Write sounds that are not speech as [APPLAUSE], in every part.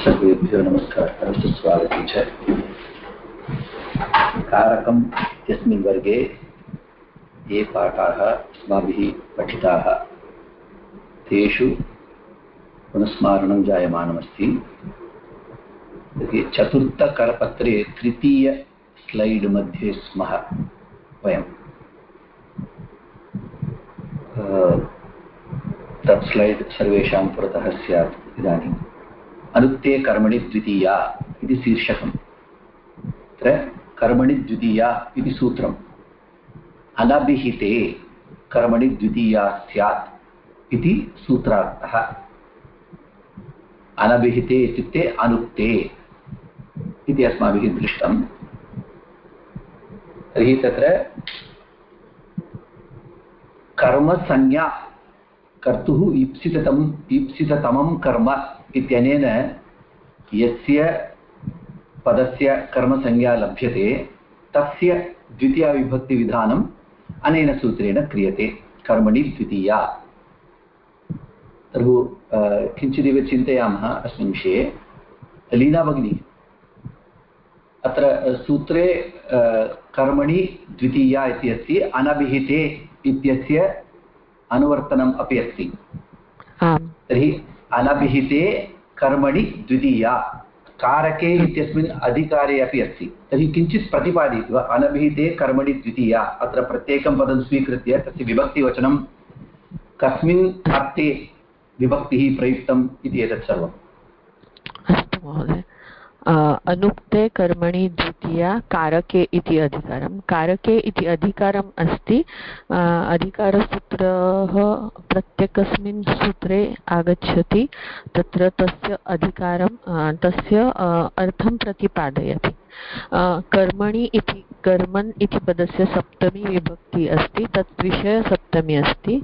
सर्वेभ्यो नमस्कारः। सुस्वागतं च कारकम् इत्यस्मिन् वर्गे ये पाठाः अस्माभिः पठिताः। तेषु पुनस्मारणं जायमानमस्ति। चतुर्थकरपत्रे तृतीय स्लैड् मध्ये स्मः वयं तत् स्लैड् सर्वेषां पुरतः स्यात् इदानीम्। अनुक्ते कर्मणि द्वितीया इति शीर्षकम्। तत्र कर्मणि द्वितीया इति सूत्रम्। अनभिहिते कर्मणि द्वितीया स्यात् इति सूत्रार्थः। अनभिहिते इत्युक्ते अनुक्ते इति अस्माभिः दृष्टम्। तर्हि तत्र कर्मसंज्ञा, कर्तुः ईप्सिततम्, ईप्सिततमं कर्म। इत्यनेन यस्य पदस्य कर्मसंज्ञा लभ्यते तस्य द्वितीयाविभक्तिविधानम् अनेन सूत्रेण क्रियते कर्मणि द्वितीया। तर्हि किञ्चिदिव चिन्तयामः अस्मिन् विषये। लीना भगिनी अत्र सूत्रे कर्मणि द्वितीया इति अस्ति अनभिहिते इत्यस्य अनुवर्तनम् अपि अस्ति। तर्हि अनभिहिते कर्मणि द्वितीया। कारके इत्यस्मिन् अधिकारे अपि अस्ति। तर्हि किञ्चित् प्रतिपादयति वा? अनभिहिते कर्मणि द्वितीया। अत्र प्रत्येकं पदं स्वीकृत्य तस्य विभक्तिवचनं कस्मिन् अर्थे विभक्तिः प्रयुक्तम् इति एतत् सर्वम्। अस्तु महोदय। अनुक्ते कर्मणि द्वितीया कारके इति अधिकारं। कारके इति अधिकारम् अस्ति। अधिकारसूत्रः प्रत्येकस्मिन् सूत्रे आगच्छति। तत्र तस्य अधिकारं तस्य अर्थं प्रतिपादयति। कर्मणि इति, कर्मन् इति पदस्य सप्तमी विभक्ति अस्ति तत् विषयसप्तमी अस्ति।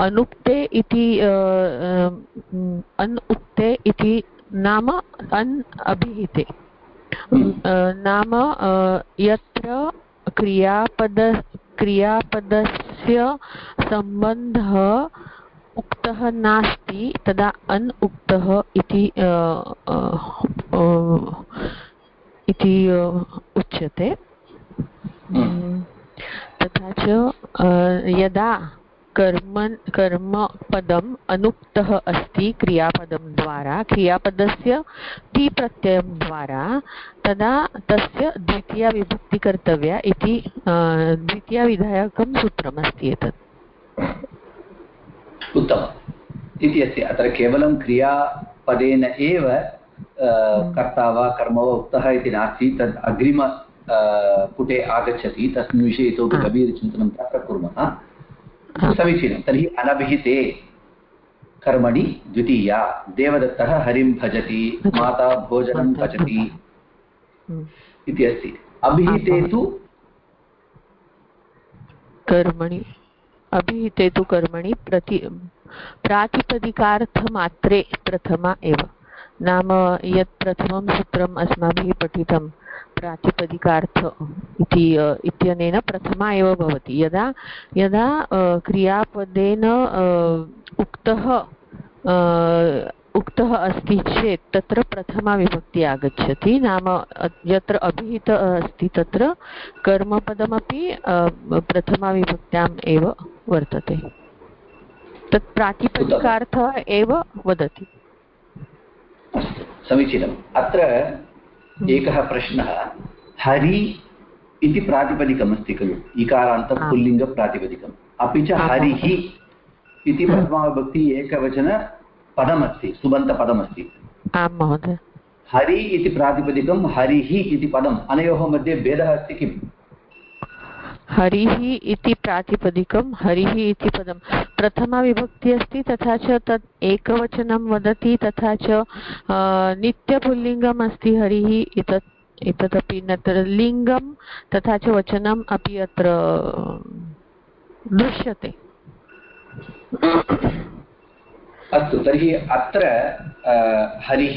अनुक्ते इति अन् उक्ते इति नाम अन् अभिहिते। नाम यत्र क्रियापद क्रियापदस्य सम्बन्धः उक्तः नास्ति तदा अन् उक्तः इति इति उच्यते। तथा च यदा कर्म कर्मपदम् अनुक्तः अस्ति क्रियापदं द्वारा क्रियापदस्य ति प्रत्ययं द्वारा तदा तस्य द्वितीया विभक्ति कर्तव्या इति द्वितीयाविधायकं सूत्रमस्ति एतत्। उत्तमम्। इति अस्ति। अत्र केवलं क्रियापदेन एव कर्ता वा कर्म वा उक्तः इति नास्ति। तद् अग्रिम पुटे आगच्छति। तस्मिन् विषये इतोपि गभीरचिन्तनं तत्र कुर्मः। समीचीनं तर्हि अनभिहिते कर्मणि द्वितीया। देवदत्तः हरिं भजति माता भोजनं पचति इति अस्ति। अभिहिते तु कर्मणि। अभिहिते तु कर्मणि प्रति प्रातिपदिकार्थमात्रे प्रथमा एव। नाम यत् प्रथमं सूत्रम् अस्माभिः पठितं प्रातिपदिकार्थ इति इत्यनेन प्रथमा एव भवति। यदा यदा क्रियापदेन उक्तः उक्तः अस्ति चेत् तत्र प्रथमा विभक्ति आगच्छति। नाम यत्र अभिहित अस्ति तत्र कर्मपदमपि प्रथमाविभक्त्याम् एव वर्तते। तत् प्रातिपदिकार्थः एव वदति। समीचीनम्। अत्र एकः प्रश्नः हरि इति प्रातिपदिकमस्ति खलु? इकारान्तं पुल्लिङ्गप्रातिपदिकम्। अपि च हरिः इति प्रथमाविभक्ति एकवचनपदमस्ति सुबन्तपदमस्ति। आं महोदय। हरि इति प्रातिपदिकं हरिः इति पदम् अनयोः मध्ये भेदः अस्ति किम्? हरिः इति प्रातिपदिकं हरिः इति पदं। प्रथमाविभक्ति अस्ति तथा च तत् एकवचनं वदति तथा च नित्यपुल्लिङ्गम् अस्ति हरिः एतत् एतदपि नत्र लिङ्गं तथा च वचनम् अपि अत्र दृश्यते। अस्तु तर्हि अत्र हरिः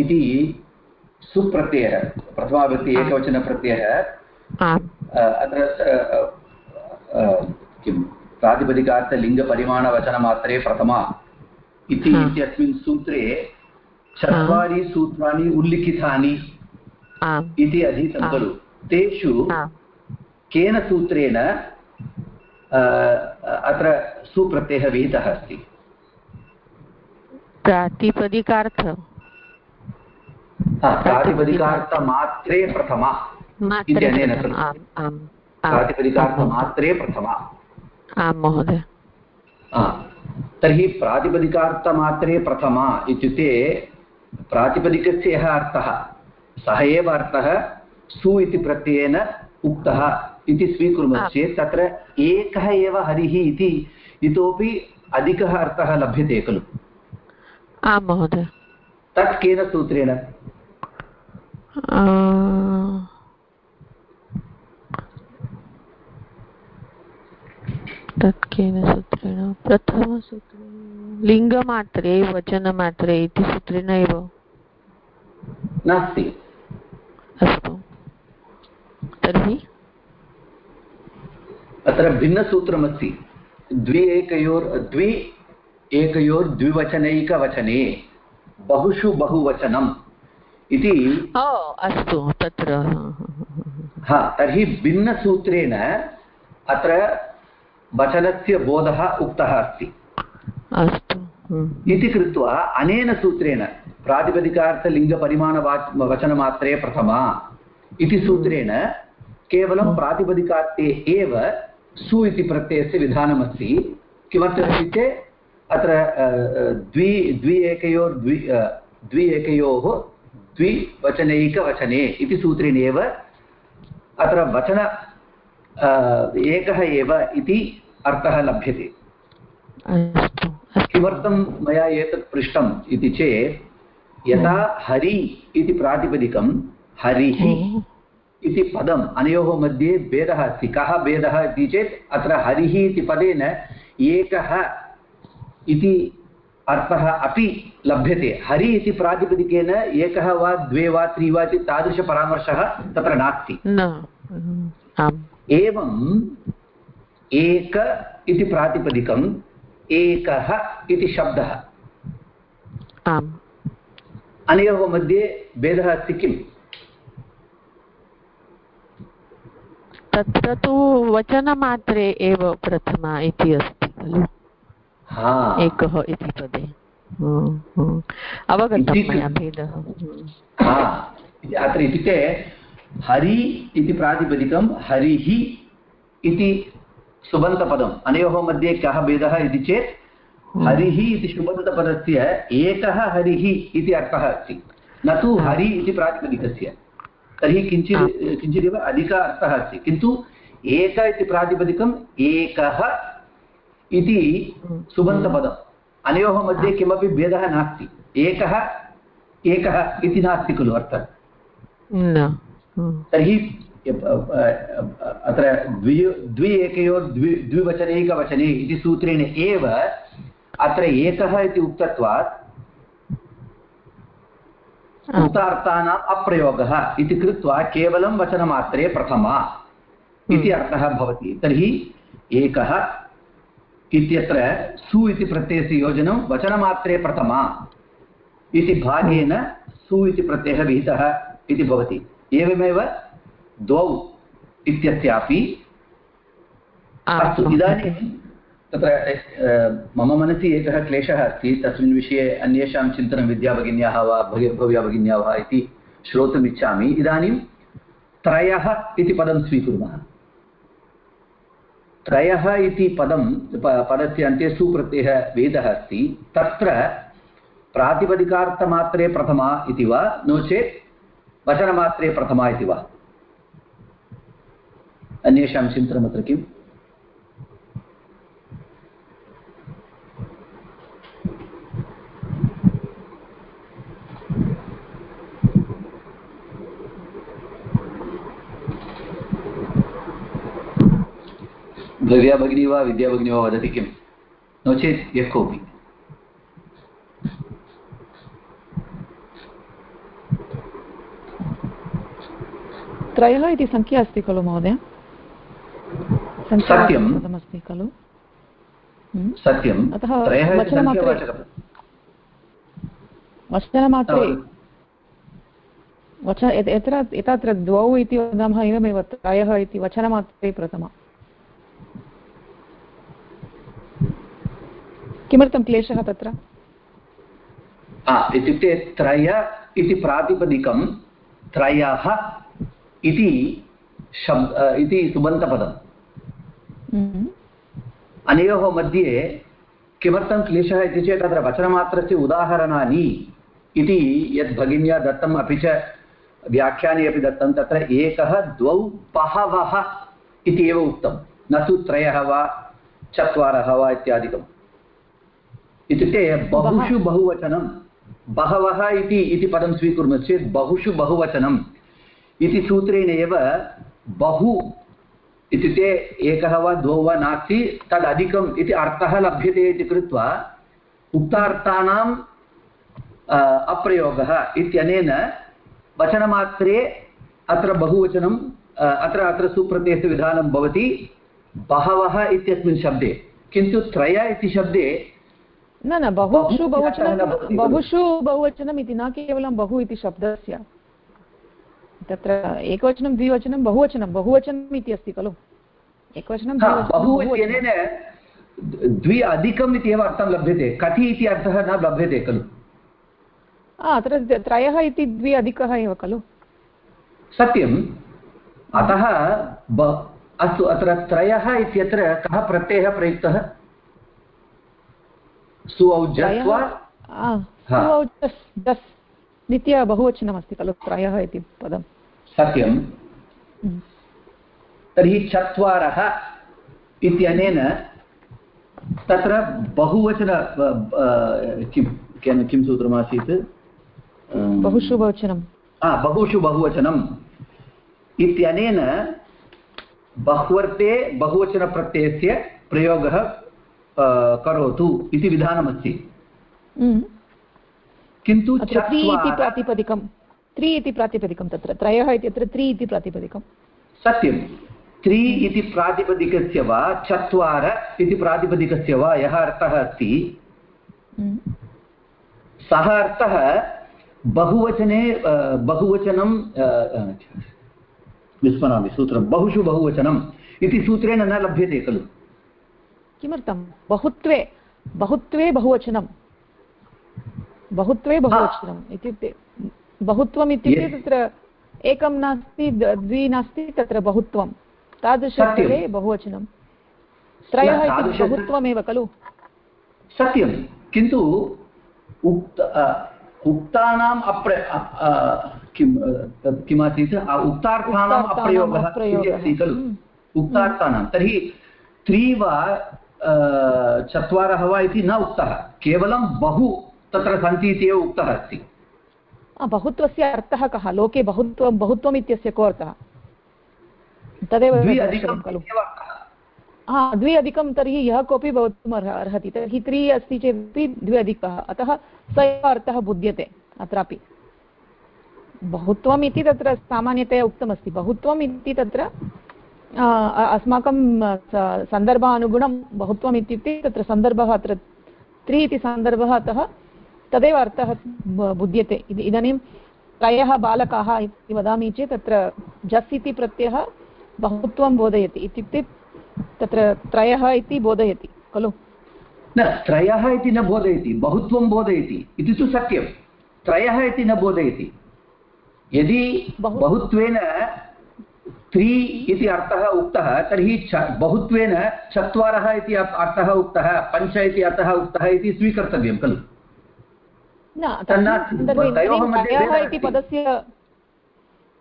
इति सुप्रत्ययः प्रथमाविभक्ति एकवचनप्रत्ययः। अत्र किं प्रातिपदिकार्थलिङ्गपरिमाणवचनमात्रे प्रथमा इति इत्यस्मिन् सूत्रे चत्वारि सूत्राणि उल्लिखितानि इति अधीतं खलु। तेषु केन सूत्रेण अत्र सुप्रत्ययः विहितः अस्ति? प्रातिपदिकार्थ। प्रातिपदिकार्थमात्रे प्रथमा। प्रातिपदिकार्थमात्रे प्रथमा आं महोदय। तर्हि प्रातिपदिकार्थमात्रे प्रथमा इत्युक्ते प्रातिपदिकस्य यः अर्थः सः एव अर्थः सु इति प्रत्ययेन उक्तः इति स्वीकुर्मः चेत् तत्र एकः एव हरिः इति इतोपि अधिकः अर्थः लभ्यते खलु। आं महोदय। तत् केन सूत्रेण? तत् केन सूत्रेण प्रथमसूत्रेण लिङ्गमात्रे वचनमात्रे इति सूत्रेण एव नास्ति। अस्तु। तर्हि? अत्र भिन्नसूत्रमस्ति। द्वि एकयोर् द्वि एकयोर्द्विवचनैकवचने बहुषु बहुवचनम् इति। अस्तु तत्र। हा तर्हि भिन्नसूत्रेण अत्र वचनस्य बोधः उक्तः अस्ति। अस्तु इति कृत्वा अनेन सूत्रेण प्रातिपदिकार्थलिङ्गपरिमाणवा वचनमात्रे प्रथमा इति सूत्रेण केवलं प्रातिपदिकार्थे एव सु इति प्रत्ययस्य विधानमस्ति। किमर्थमित्युक्ते अत्र द्वि द्वि एकयोर्द्वि द्वि एकयोः द्विवचनैकवचने इति सूत्रेण एव अत्र वचन एकः एव इति अर्थः लभ्यते। किमर्थं मया एतत् पृष्टम् इति चेत् यथा हरि। इति प्रातिपदिकं हरिः इति पदम् अनयोः मध्ये भेदः अस्ति। कः भेदः इति चेत् अत्र हरिः इति पदेन एकः इति अर्थः अपि लभ्यते। हरि इति प्रातिपदिकेन एकः वा द्वे वा त्रि वा इति तादृशपरामर्शः तत्र नास्ति। एवं एक इति प्रातिपदिकम् एकः इति शब्दः। आम्। अनयोः मध्ये भेदः अस्ति किम्? तत्र तु वचनमात्रे एव प्रथमा इति अस्ति खलु। एकः इति पदे। अवगतं मया भेदः। अत्र इत्युक्ते हरि इति प्रातिपदिकं हरिः इति सुबन्तपदम् अनयोः मध्ये कः भेदः इति चेत् हम्म। हरिः इति सुबन्तपदस्य एकः हरिः इति अर्थः अस्ति। न तु हरि इति प्रातिपदिकस्य। तर्हि किञ्चित् किञ्चिदेव अधिकः अर्थः अस्ति। किन्तु एक इति प्रातिपदिकम् एकः इति हम्म। सुबन्तपदम् अनयोः मध्ये किमपि भेदः नास्ति। एकः एकः इति नास्ति खलु अर्थः। तर्हि अत्र द्वि द्वि एकयोर् द्वि द्विवचनैकवचने इति सूत्रेण एव अत्र एकः इति उक्तत्वात् उक्तार्थानाम् अप्रयोगः इति कृत्वा केवलं वचनमात्रे प्रथमा इति हम्म। अर्थः भवति तर्हि एकः इत्यत्र सु इति प्रत्ययस्य योजनं वचनमात्रे प्रथमा इति भागेन सु इति प्रत्ययः विहितः इति भवति एवमेव द्वौ इत्यस्यापि अस्तु इदानीं तत्र मम मनसि एकः क्लेशः अस्ति तस्मिन् विषये अन्येषां चिन्तनं विद्याभगिन्याः वा भव्याभगिन्याः वा इति श्रोतुम् इच्छामि इदानीं त्रयः इति पदं स्वीकुर्मः। त्रयः इति पदं पदस्य अन्ते सुप्रत्ययः वेदः अस्ति। तत्र प्रातिपदिकार्थमात्रे प्रथमा इति वा? नो चेत् वचनमात्रे प्रथमा इति वा? अन्येषां चिन्तनमत्र किम्? भव्या भगिनी वा विद्या भगिनी वा वदति किं नो चेत् यः कोऽपि। त्रयः इति सङ्ख्या अस्ति खलु महोदय। सत्यम् अस्ति खलु? सत्यम् अतः वचनमात्रे वचन यत्र एतत्र द्वौ इति वदामः एवमेव त्रयः इति वचनमात्रे प्रथमा। किमर्थं क्लेशः तत्र? इत्युक्ते त्रय इति प्रातिपदिकं त्रयः इति शब् इति सुबन्तपदम्। हम्म। अनयोः मध्ये किमर्थं क्लेशः इति चेत् तत्र वचनमात्रस्य उदाहरणानि इति यद् भगिन्या दत्तम् अपि च व्याख्याने अपि दत्तं तत्र एकः द्वौ बहवः इति एव उक्तं। न तु त्रयः वा चत्वारः वा इत्यादिकम्। इत्युक्ते बहुषु बहुवचनं बहवः इति इति पदं स्वीकुर्मश्चेत् बहुषु बहुवचनम् इति सूत्रेण एव बहु इत्युक्ते एकः वा द्वौ वा नास्ति तदधिकम् इति अर्थः लभ्यते इति कृत्वा उक्तार्थानाम् अप्रयोगः इत्यनेन वचनमात्रे अत्र बहुवचनम् अत्र अत्र सुप्रत्ययसविधानं भवति बहवः इत्यस्मिन् शब्दे। किन्तु त्रय इति शब्दे न न बहुषु बहुवचनं बहुषु बहुवचनम् इति न केवलं बहु इति शब्दस्य। तत्र एकवचनं द्विवचनं बहुवचनं बहुवचनम् इति अस्ति खलु? एकवचनं बहुवचनेन द्वि अधिकम् इति एव अर्थं लभ्यते। कति इति अर्थः न लभ्यते खलु? अत्र त्रयः इति द्वि अधिकः एव खलु। सत्यम्। अतः अस्तु अत्र त्रयः इत्यत्र कः प्रत्ययः प्रयुक्तः? नित्य बहुवचनमस्ति खलु त्रयः इति पदं सत्यं हम्म। तर्हि चत्वारः इत्यनेन तत्र बहुवचन किं किं सूत्रमासीत्? बहुषु बहुवचनं। हा बहुषु बहुवचनम् इत्यनेन बह्वर्ते बहुवचनप्रत्ययस्य प्रयोगः करोतु इति विधानमस्ति। हम्म। किन्तु प्रातिपदिकं त्रि इति प्रातिपदिकं तत्र त्रयः इत्यत्र त्रि इति प्रातिपदिकं सत्यं। त्रि इति प्रातिपदिकस्य वा चत्वार इति प्रातिपदिकस्य वा यः अर्थः अस्ति? हम्म। सः अर्थः बहुवचने बहुवचनं विस्मरामि सूत्रं बहुषु बहुवचनम् इति सूत्रेण न लभ्यते खलु। किमर्थं? बहुत्वे बहुत्वे बहुवचनं। बहुत्वे बहुवचनम् इत्युक्ते बहुत्वम् इत्युक्ते तत्र एकं नास्ति द्वि नास्ति तत्र बहुत्वं। तादृशस्थले बहुवचनं। त्रयः इति बहुत्वमेव खलु? सत्यं किन्तु उक्त उक्तानाम् अप्र किं तत् किमासीत्? उक्तार्थानाम् अप्रयोगः अस्ति खलु? हम्म। उक्तार्थानां तर्हि त्रि वा चत्वारः वा इति न उक्तः। केवलं बहु तत्र सन्ति इति एव उक्तः अस्ति। बहुत्वस्य अर्थः कः? लोके बहुत्वं बहुत्वम् इत्यस्य को अर्थः? तदेव खलु। हा द्वि अधिकं तर्हि यः कोऽपि भवितुम् अर्हति। तर्हि त्रि अस्ति चेदपि द्वि अधिकः। अतः स एव अर्थः बुध्यते अत्रापि। बहुत्वम् इति तत्र सामान्यतया उक्तमस्ति। बहुत्वम् इति तत्र अस्माकं सन्दर्भानुगुणं बहुत्वम् इत्युक्ते तत्र सन्दर्भः अत्र त्रि इति सन्दर्भः अतः तदेव अर्थः बुध्यते। इदानीं त्रयः बालकाः इति वदामि चेत् तत्र जस् इति प्रत्ययः बहुत्वं बोधयति। इत्युक्ते तत्र त्रयः इति बोधयति खलु? न त्रयः इति न बोधयति बहुत्वं बोधयति। इति तु सत्यं। त्रयः इति न बोधयति। यदि बहुत्वेन त्रि इति अर्थः उक्तः तर्हि बहुत्वेन चत्वारः इति अर्थः उक्तः पञ्च इति अर्थः उक्तः इति स्वीकर्तव्यं खलु? त्रयः इति पदस्य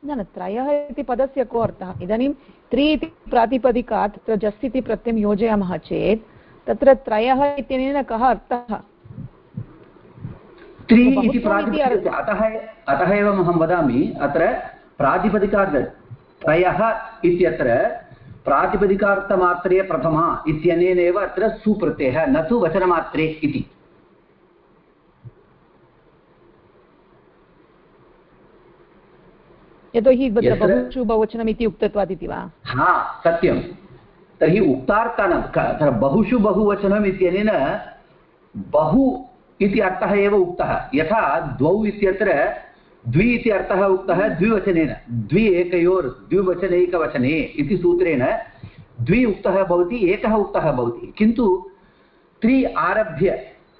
न न त्रयः इति पदस्य को अर्थः? इदानीं त्रि इति प्रातिपदिकात् तत्र जस् इति प्रत्ययं योजयामः चेत् तत्र त्रयः इत्यनेन कः अर्थः? त्रि इति अतः अतः एव अहं वदामि अत्र प्रातिपदिकात् त्रयः इत्यत्र प्रातिपदिकार्थमात्रे प्रथमा इत्यनेनैव अत्र सुप्रत्ययः न तु वचनमात्रे इति। यतोहि बहुषु बहुवचनम् इति उक्तत्वात् इति वा? हा सत्यं। तर्हि उक्तार्थानां बहुषु बहुवचनम् इत्यनेन बहु इति अर्थः एव उक्तः। यथा द्वौ इत्यत्र द्वि इति अर्थः उक्तः द्विवचनेन। द्वि एकयोर् द्विवचनैकवचने इति सूत्रेण द्वि उक्तः भवति एकः उक्तः भवति। किन्तु त्रि आरभ्य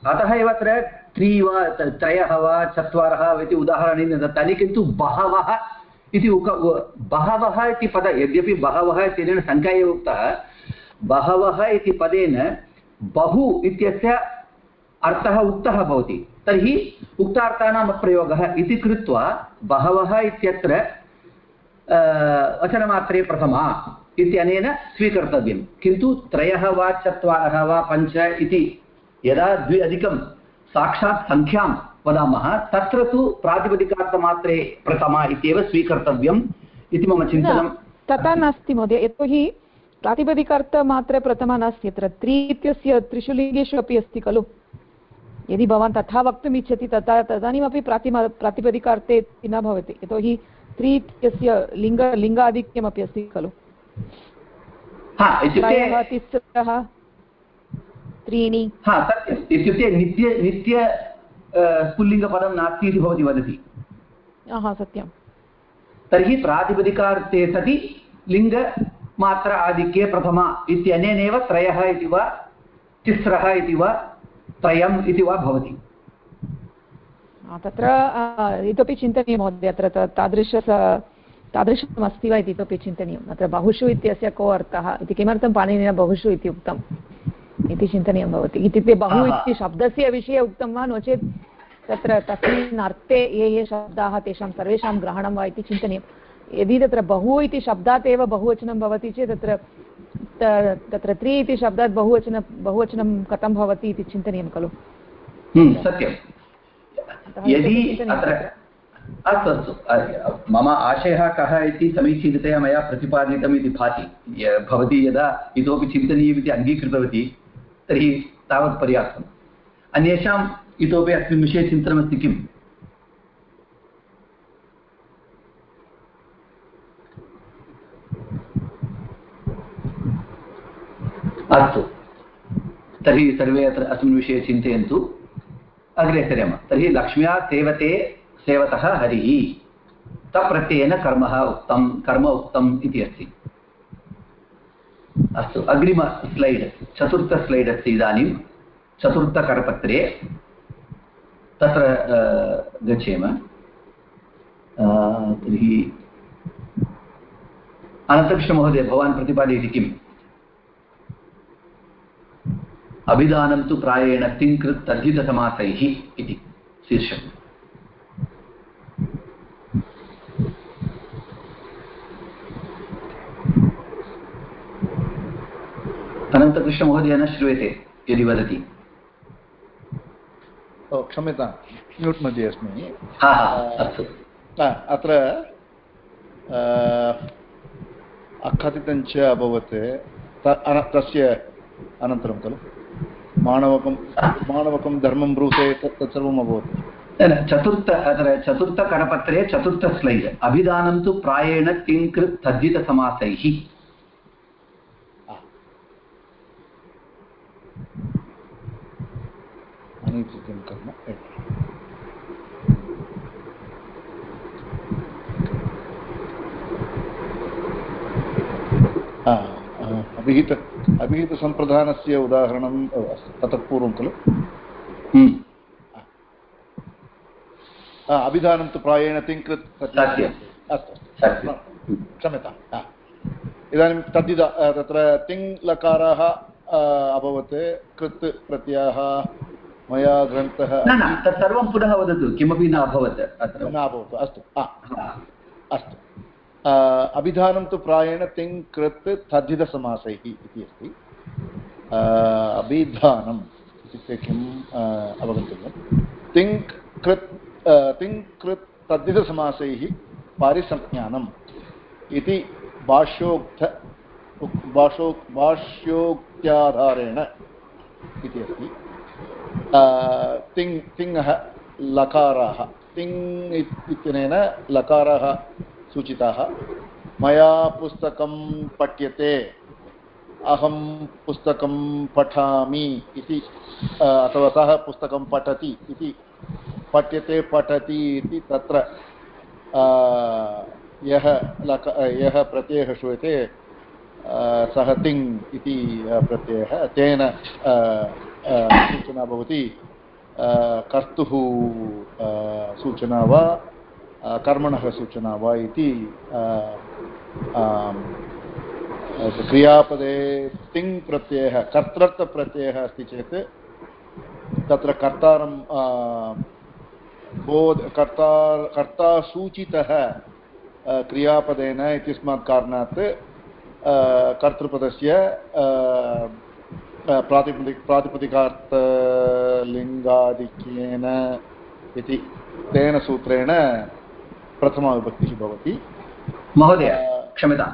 अतः एव अत्र त्रि वा त्रयः वा चत्वारः इति उदाहरणानि दत्तानि किन्तु बहवः इति उक बहवः इति पद, यद्यपि बहवः इत्यनेन सङ्ख्या एव उक्तः, बहवः इति पदेन बहु इत्यस्य अर्थः उक्तः भवति। तर्हि उक्तार्थानाम् अप्रयोगः इति कृत्वा बहवः इत्यत्र वचनमात्रे प्रथमा इत्यनेन स्वीकर्तव्यं। किन्तु त्रयः वा चत्वारः वा पञ्च इति, यदा द्वि अधिकं साक्षात् सङ्ख्यां वदामः तत्र तु प्रातिपदिकार्थमात्रे प्रथमा इत्येव स्वीकर्तव्यम् इति मम चिन्तनं। तथा नास्ति महोदय यतोहि प्रातिपदिकार्थमात्रे प्रथमा नास्ति अत्र त्रि इत्यस्य त्रिषु लिङ्गेषु अपि अस्ति खलु? यदि भवान् तथा वक्तुम् इच्छति तथा तदानीमपि प्रातिम प्रातिपदिकार्थे न भवति। यतोहि त्रि इत्यस्य लिङ्ग लिङ्गाधिक्यमपि अस्ति खलु? तिस्रः त्रीणि। हा सत्यम्। इत्युक्ते नित्य नित्य पुल्लिङ्गपदं नास्ति इति भवती वदति। सत्यं तर्हि प्रातिपदिकार्थे सति लिङ्गमात्र आधिक्ये प्रथमा इत्यनेनैव त्रयः इति वा तिस्रः इति वा त्रयम् इति वा भवति। तत्र इतोपि चिन्तनीयं महोदय अत्र तादृश तादृशमस्ति वा इति इतोपि चिन्तनीयम्? अत्र बहुषु इत्यस्य को अर्थः? इति किमर्थं पाणिनिना बहुषु इति उक्तम्? इति चिन्तनीयं भवति। इत्युक्ते बहु इति शब्दस्य विषये उक्तं वा नो चेत् तत्र तस्मिन् अर्थे ये ये शब्दाः तेषां सर्वेषां ग्रहणं वा इति चिन्तनीयं। यदि तत्र बहु इति शब्दात् एव बहुवचनं भवति चेत् तत्र तत्र त्रि इति शब्दात् बहुवचन बहुवचनं कथं भवति इति चिन्तनीयं खलु? हम्म, सत्यं यदि अस्तु अस्तु। मम आशयः कः इति समीचीनतया मया प्रतिपादितम् इति भाति। भवती यदा इतोपि चिन्तनीयमिति अङ्गीकृतवती तर्हि तावत् पर्याप्तम्। अन्येषाम् इतोपि अस्मिन् विषये चिन्तनमस्ति किम्? अस्तु। तर्हि सर्वे अत्र अस्मिन् विषये चिन्तयन्तु। अग्रे सरेम। तर्हि लक्ष्म्या सेवते सेवतः हरिः। तप्रत्ययेन कर्म उक्तं कर्म उक्तम् इति अस्ति। अस्तु, अग्रिम स्लैड् चतुर्थ स्लैड् अस्ति इदानीं। चतुर्थकरपत्रे तत्र गच्छेम। तर्हि, अनन्तकृष्णमहोदय, भवान् प्रतिपादयति किम्? अभिधानं तु प्रायेण तिङ्कृत् तद्धितसमासैः इति शीर्षकम् अनन्तकृष्णमहोदय न श्रूयते यदि वदति। क्षम्यतां म्यूट् मध्ये अस्मि अस्तु। अत्र अखतितञ्च अभवत् तस्य अनन्तरं खलु। माणवकं माणवकं धर्मं ब्रूते तत्सर्वम् अभवत्। चतुर्थ अत्र चतुर्थकरपत्रे चतुर्थ स्लैड् अभिधानं तु प्रायेण तिङ्कृत् तद्धितसमासैः। अनिश्चितं कर्म अभिहित अभिहितसम्प्रदानस्य उदाहरणं ततः पूर्वं खलु। हम्म। अभिधानं तु प्रायेण तिङ्कृत् अस्तु क्षम्यताम् इदानीं तद्दिद तत्र तिङ् लकारः अभवत् कृत् प्रत्ययः। मया ग्रन्थः न तत् सर्वं पुनः वदतु किमपि न अभवत् अत्र। न अभवत् अस्तु अस्तु। अभिधानं तु प्रायेण तिङ् कृत् तद्धितसमासैः इति अस्ति। अभिधानम् इत्युक्ते किम् अवगन्तव्यं? तिङ् कृत् तिङ् कृत् तद्धितसमासैः पारिसंज्ञानम् इति भाष्योक्त भाषो भाष्योक्त्याधारेण इति अस्ति। तिङ् तिङः लकाराः तिङ् इत्यनेन लकाराः सूचिताः मया पुस्तकं पठ्यते अहं पुस्तकं पठामि इति अथवा सः पुस्तकं पठति इति पठ्यते पठति इति तत्र यः लक यः प्रत्ययः श्रूयते सः तिङ् इति प्रत्ययः तेन सूचना भवति। कर्तुः सूचना वा कर्मणः सूचना वा इति क्रियापदे तिङ् प्रत्ययः कर्तृत्वप्रत्ययः अस्ति चेत्, तत्र कर्तारं बोध, कर्ता कर्ता सूचितः क्रियापदेन इत्यस्मात् कारणात् कर्तृपदस्य प्रातिपदिक प्रातिपदिकार्थलिङ्गाधिक्येन इति तेन सूत्रेण प्रथमाविभक्तिः भवति। महोदय क्षम्यतां।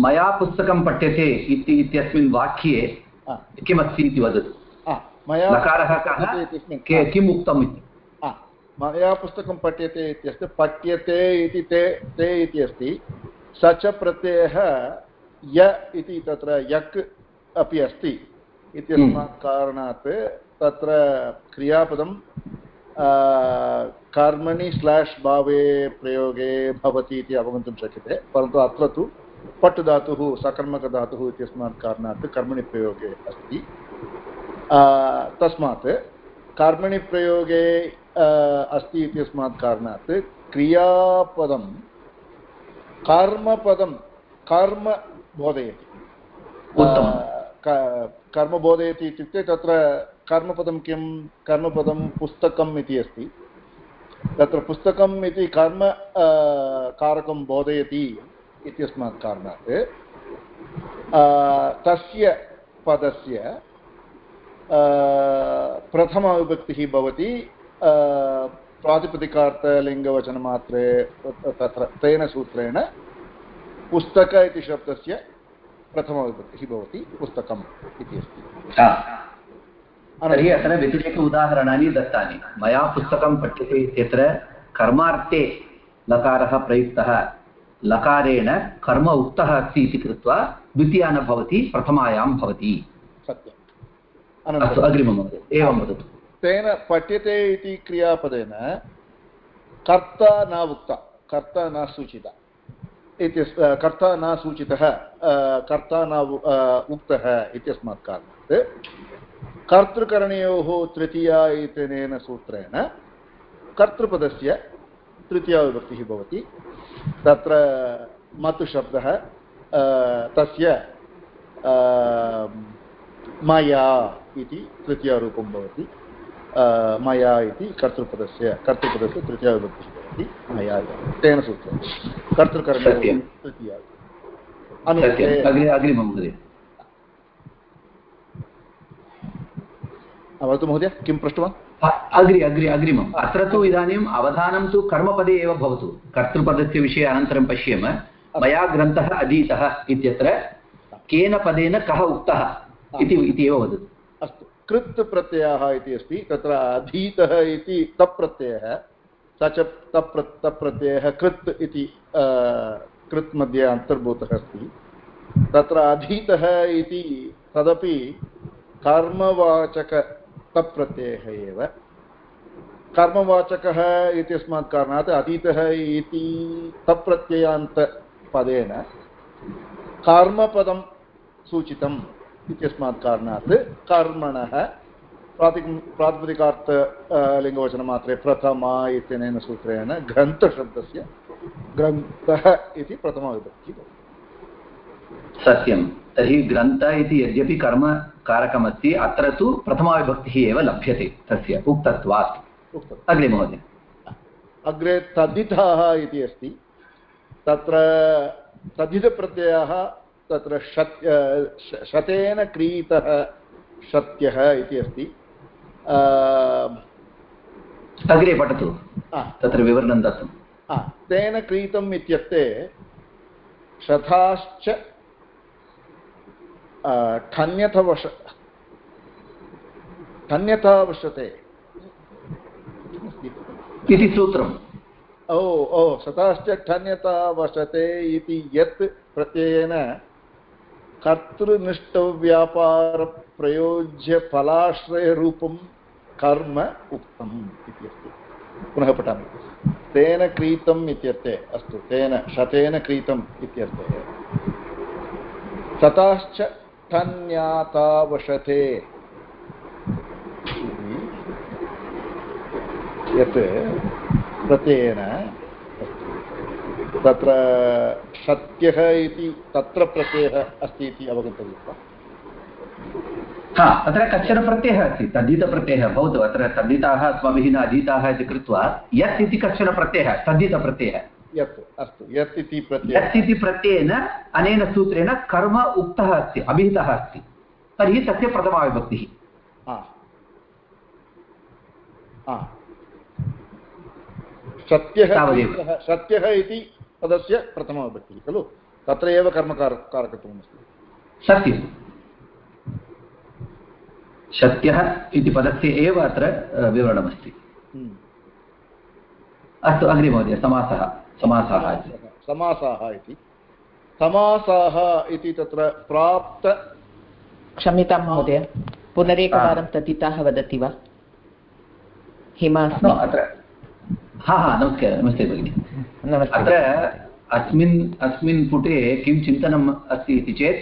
मया पुस्तकं पठ्यते इति इत्यस्मिन् वाक्ये किमस्ति इति वदतु। लकारः कः? किम् उक्तम् इति? मया पुस्तकं पठ्यते इत्यस्य पठ्यते इति ते ते इति अस्ति स च प्रत्ययः य इति तत्र यक् अपि अस्ति। इत्यस्मात् हम्म। कारणात् तत्र क्रियापदं कर्मणि स्लाश् भावे प्रयोगे भवति इति अवगन्तुं शक्यते परन्तु अत्र तु पट् धातुः सकर्मकधातुः इत्यस्मात् कारणात् कर्मणि प्रयोगे अस्ति। तस्मात् कर्मणि प्रयोगे अस्ति इत्यस्मात् कारणात् क्रियापदं कर्मपदं कर्म बोधयति। कर्म बोधयति इत्युक्ते तत्र कर्मपदं किं, कर्मपदं पुस्तकम् इति अस्ति। तत्र पुस्तकम् इति कर्म कारकं बोधयति इत्यस्मात् कारणात्। तस्य पदस्य प्रथमविभक्तिः भवति प्रातिपदिकार्थलिङ्गवचनमात्रे तत्र, तेन सूत्रेण पुस्तक इति शब्दस्य प्रथमविभक्तिः भवति पुस्तकम् इति अस्ति। तर्हि अत्र व्यतिरेक उदाहरणानि दत्तानि। मया पुस्तकं पठ्यते इत्यत्र कर्मार्थे लकारः प्रयुक्तः। लकारेण कर्म उक्तः अस्ति इति कृत्वा द्वितीया न भवति प्रथमायां भवति। सत्यम्। अस्तु अग्रिमं एवं वदतु। तेन पठ्यते इति क्रियापदेन कर्ता न उक्ता कर्ता न सूचिता। इति कर्ता न सूचितः कर्ता न उक्तः इत्यस्मात् कारणात्। कर्तृकरणयोः तृतीया इत्यनेन सूत्रेण कर्तृपदस्य तृतीयाविभक्तिः भवति। तत्र मतुशब्दः तस्य मया इति तृतीयारूपं भवति। मया इति कर्तृपदस्य कर्तृपदस्य तृतीयाविभक्तिः भवति मया तेन सूत्रेण तृतीया वदतु महोदय किं पृष्टवान् अग्रि अग्रि अग्रिमम् अत्र तु इदानीम् अवधानं तु कर्मपदे एव भवतु कर्तृपदस्य विषये अनन्तरं पश्येम मया ग्रन्थः अधीतः इत्यत्र केन पदेन कः उक्तः इति एव वदतु अस्तु कृत् प्रत्ययः इति अस्ति तत्र अधीतः इति तप् प्रत्ययः स च तप् कृत् इति कृत् मध्ये अन्तर्भूतः अस्ति। तत्र अधीतः इति तदपि कर्मवाचक तप् प्रत्ययः एव। कर्मवाचकः इत्यस्मात् कारणात् अधीतः इति तप् प्रत्ययान्तपदेन कर्मपदं सूचितं इत्यस्मात् कारणात् कर्मणः प्राति प्रातिपदिकार्थ लिङ्गवचनमात्रे प्रथमा इत्यनेन सूत्रेण ग्रन्थशब्दस्य ग्रन्थः इति प्रथमविभक्तिः सत्यं तर्हि ग्रन्थ इति यद्यपि कर्मकारकमस्ति अत्र तु प्रथमाविभक्तिः एव लभ्यते तस्य उक्तत्वात् अग्रे महोदय अग्रे तद्धितः इति अस्ति तत्र तद्धितप्रत्ययः तत्र शत् शतेन क्रीतः सत्यः इति अस्ति अग्रे पठतु। तत्र विवरणं दत्तं तेन क्रीतम् इत्युक्ते शताश्च ठन्यथवश ठन्यथावशते इति सूत्रम्। ओ ओ शताश्च ठन्यता वशते इति यत् प्रत्ययेन कर्तृनिष्ठव्यापारप्रयोज्यफलाश्रयरूपं कर्म उक्तम् इति अस्ति। पुनः पठामि। तेन क्रीतम् इत्यर्थे अस्तु। तेन शतेन क्रीतम् इत्यर्थे। ततश्च ठन्यातावशते। यत् प्रत्ययेन तत्र सत्यः इति तत्र प्रत्ययः अस्ति इति अवगन्तव्यं वा? हा अत्र कश्चन प्रत्ययः अस्ति? तद्धितप्रत्ययः भवतु अत्र तद्धिताः अस्माभिः न अधीताः इति कृत्वा यत् इति कश्चन प्रत्ययः तद्धितप्रत्ययः। यत् अस्तु यत् इति प्रत्ययः। यत् इति प्रत्ययेन अनेन सूत्रेण कर्म उक्तः अस्ति अभिहितः अस्ति। तर्हि तस्य प्रथमाविभक्तिः। सत्यः सत्यः इति पदस्य प्रथमविभक्तिः खलु? तत्र एव कर्मकार कारकत्वम् अस्ति सत्यं सत्यः इति पदस्य एव अत्र विवरणमस्ति। हम्म। अस्तु अग्रे महोदय समासः समासाः समासाः इति। समासाः इति तत्र प्राप्त क्षम्यतां महोदय। पुनरेकवारं तथिताः वदति वा? हिमा अत्र हा हा नमस्कारः नमस्ते भगिनि। अत्र अस्मिन् अस्मिन् पुटे किं चिन्तनम् अस्ति इति चेत्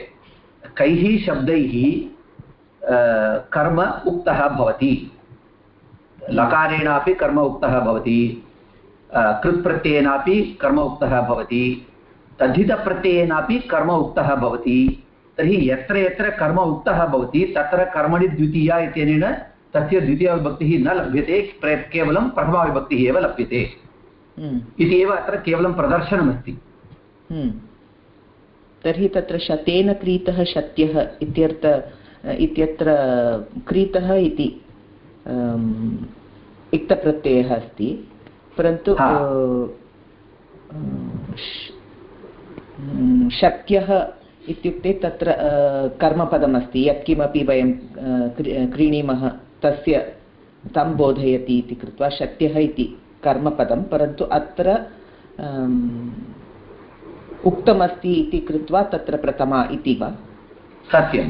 कैः शब्दैः कर्म उक्तः भवति। लकारेणापि कर्म उक्तः भवति। कृत्प्रत्ययेनापि कर्म उक्तः भवति। तद्धितप्रत्ययेनापि कर्म उक्तः भवति। तर्हि यत्र यत्र कर्म उक्तः भवति तत्र कर्मणि द्वितीया इत्यनेन तस्य द्वितीयविभक्तिः न लभ्यते केवलं प्रथमाविभक्तिः एव लभ्यते। हम्म। इति एव अत्र केवलं प्रदर्शनमस्ति। हम्म। तर्हि तत्र शतेन क्रीतः शत्यः इत्यर्थ इत्यत्र क्रीतः इति इक्तप्रत्ययः अस्ति। परन्तु शक्यः इत्युक्ते तत्र कर्मपदमस्ति। यत्किमपि वयं क्रीणीमः तस्य तं बोधयति इति कृत्वा शक्यः इति कर्मपदं। परन्तु अत्र उक्तमस्ति इति कृत्वा तत्र प्रथमा इति वा? सत्यं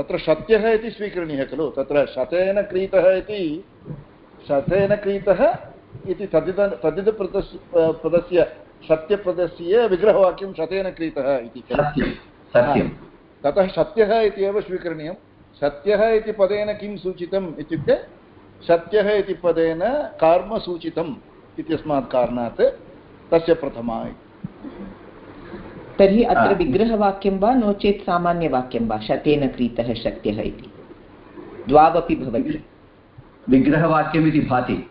तत्र शत्यः इति स्वीकरणीयः खलु? तत्र शतेन क्रीतः इति शतेन क्रीतः इति तद्धित तद्धितपदस्य पदस्य सत्यपदस्य विग्रहवाक्यं शतेन क्रीतः इति ततः सत्यः इति एव स्वीकरणीयं. सत्यः इति पदेन किं सूचितम् इत्युक्ते सत्यः इति पदेन कर्म सूचितम् इत्यस्मात् कारणात् तस्य प्रथमा तर्हि अत्र विग्रहवाक्यं वा नो चेत् सामान्यवाक्यं वा? शतेन क्रीतः शक्यः इति। द्वावपि भवति। विग्रहवाक्यम् इति भाति।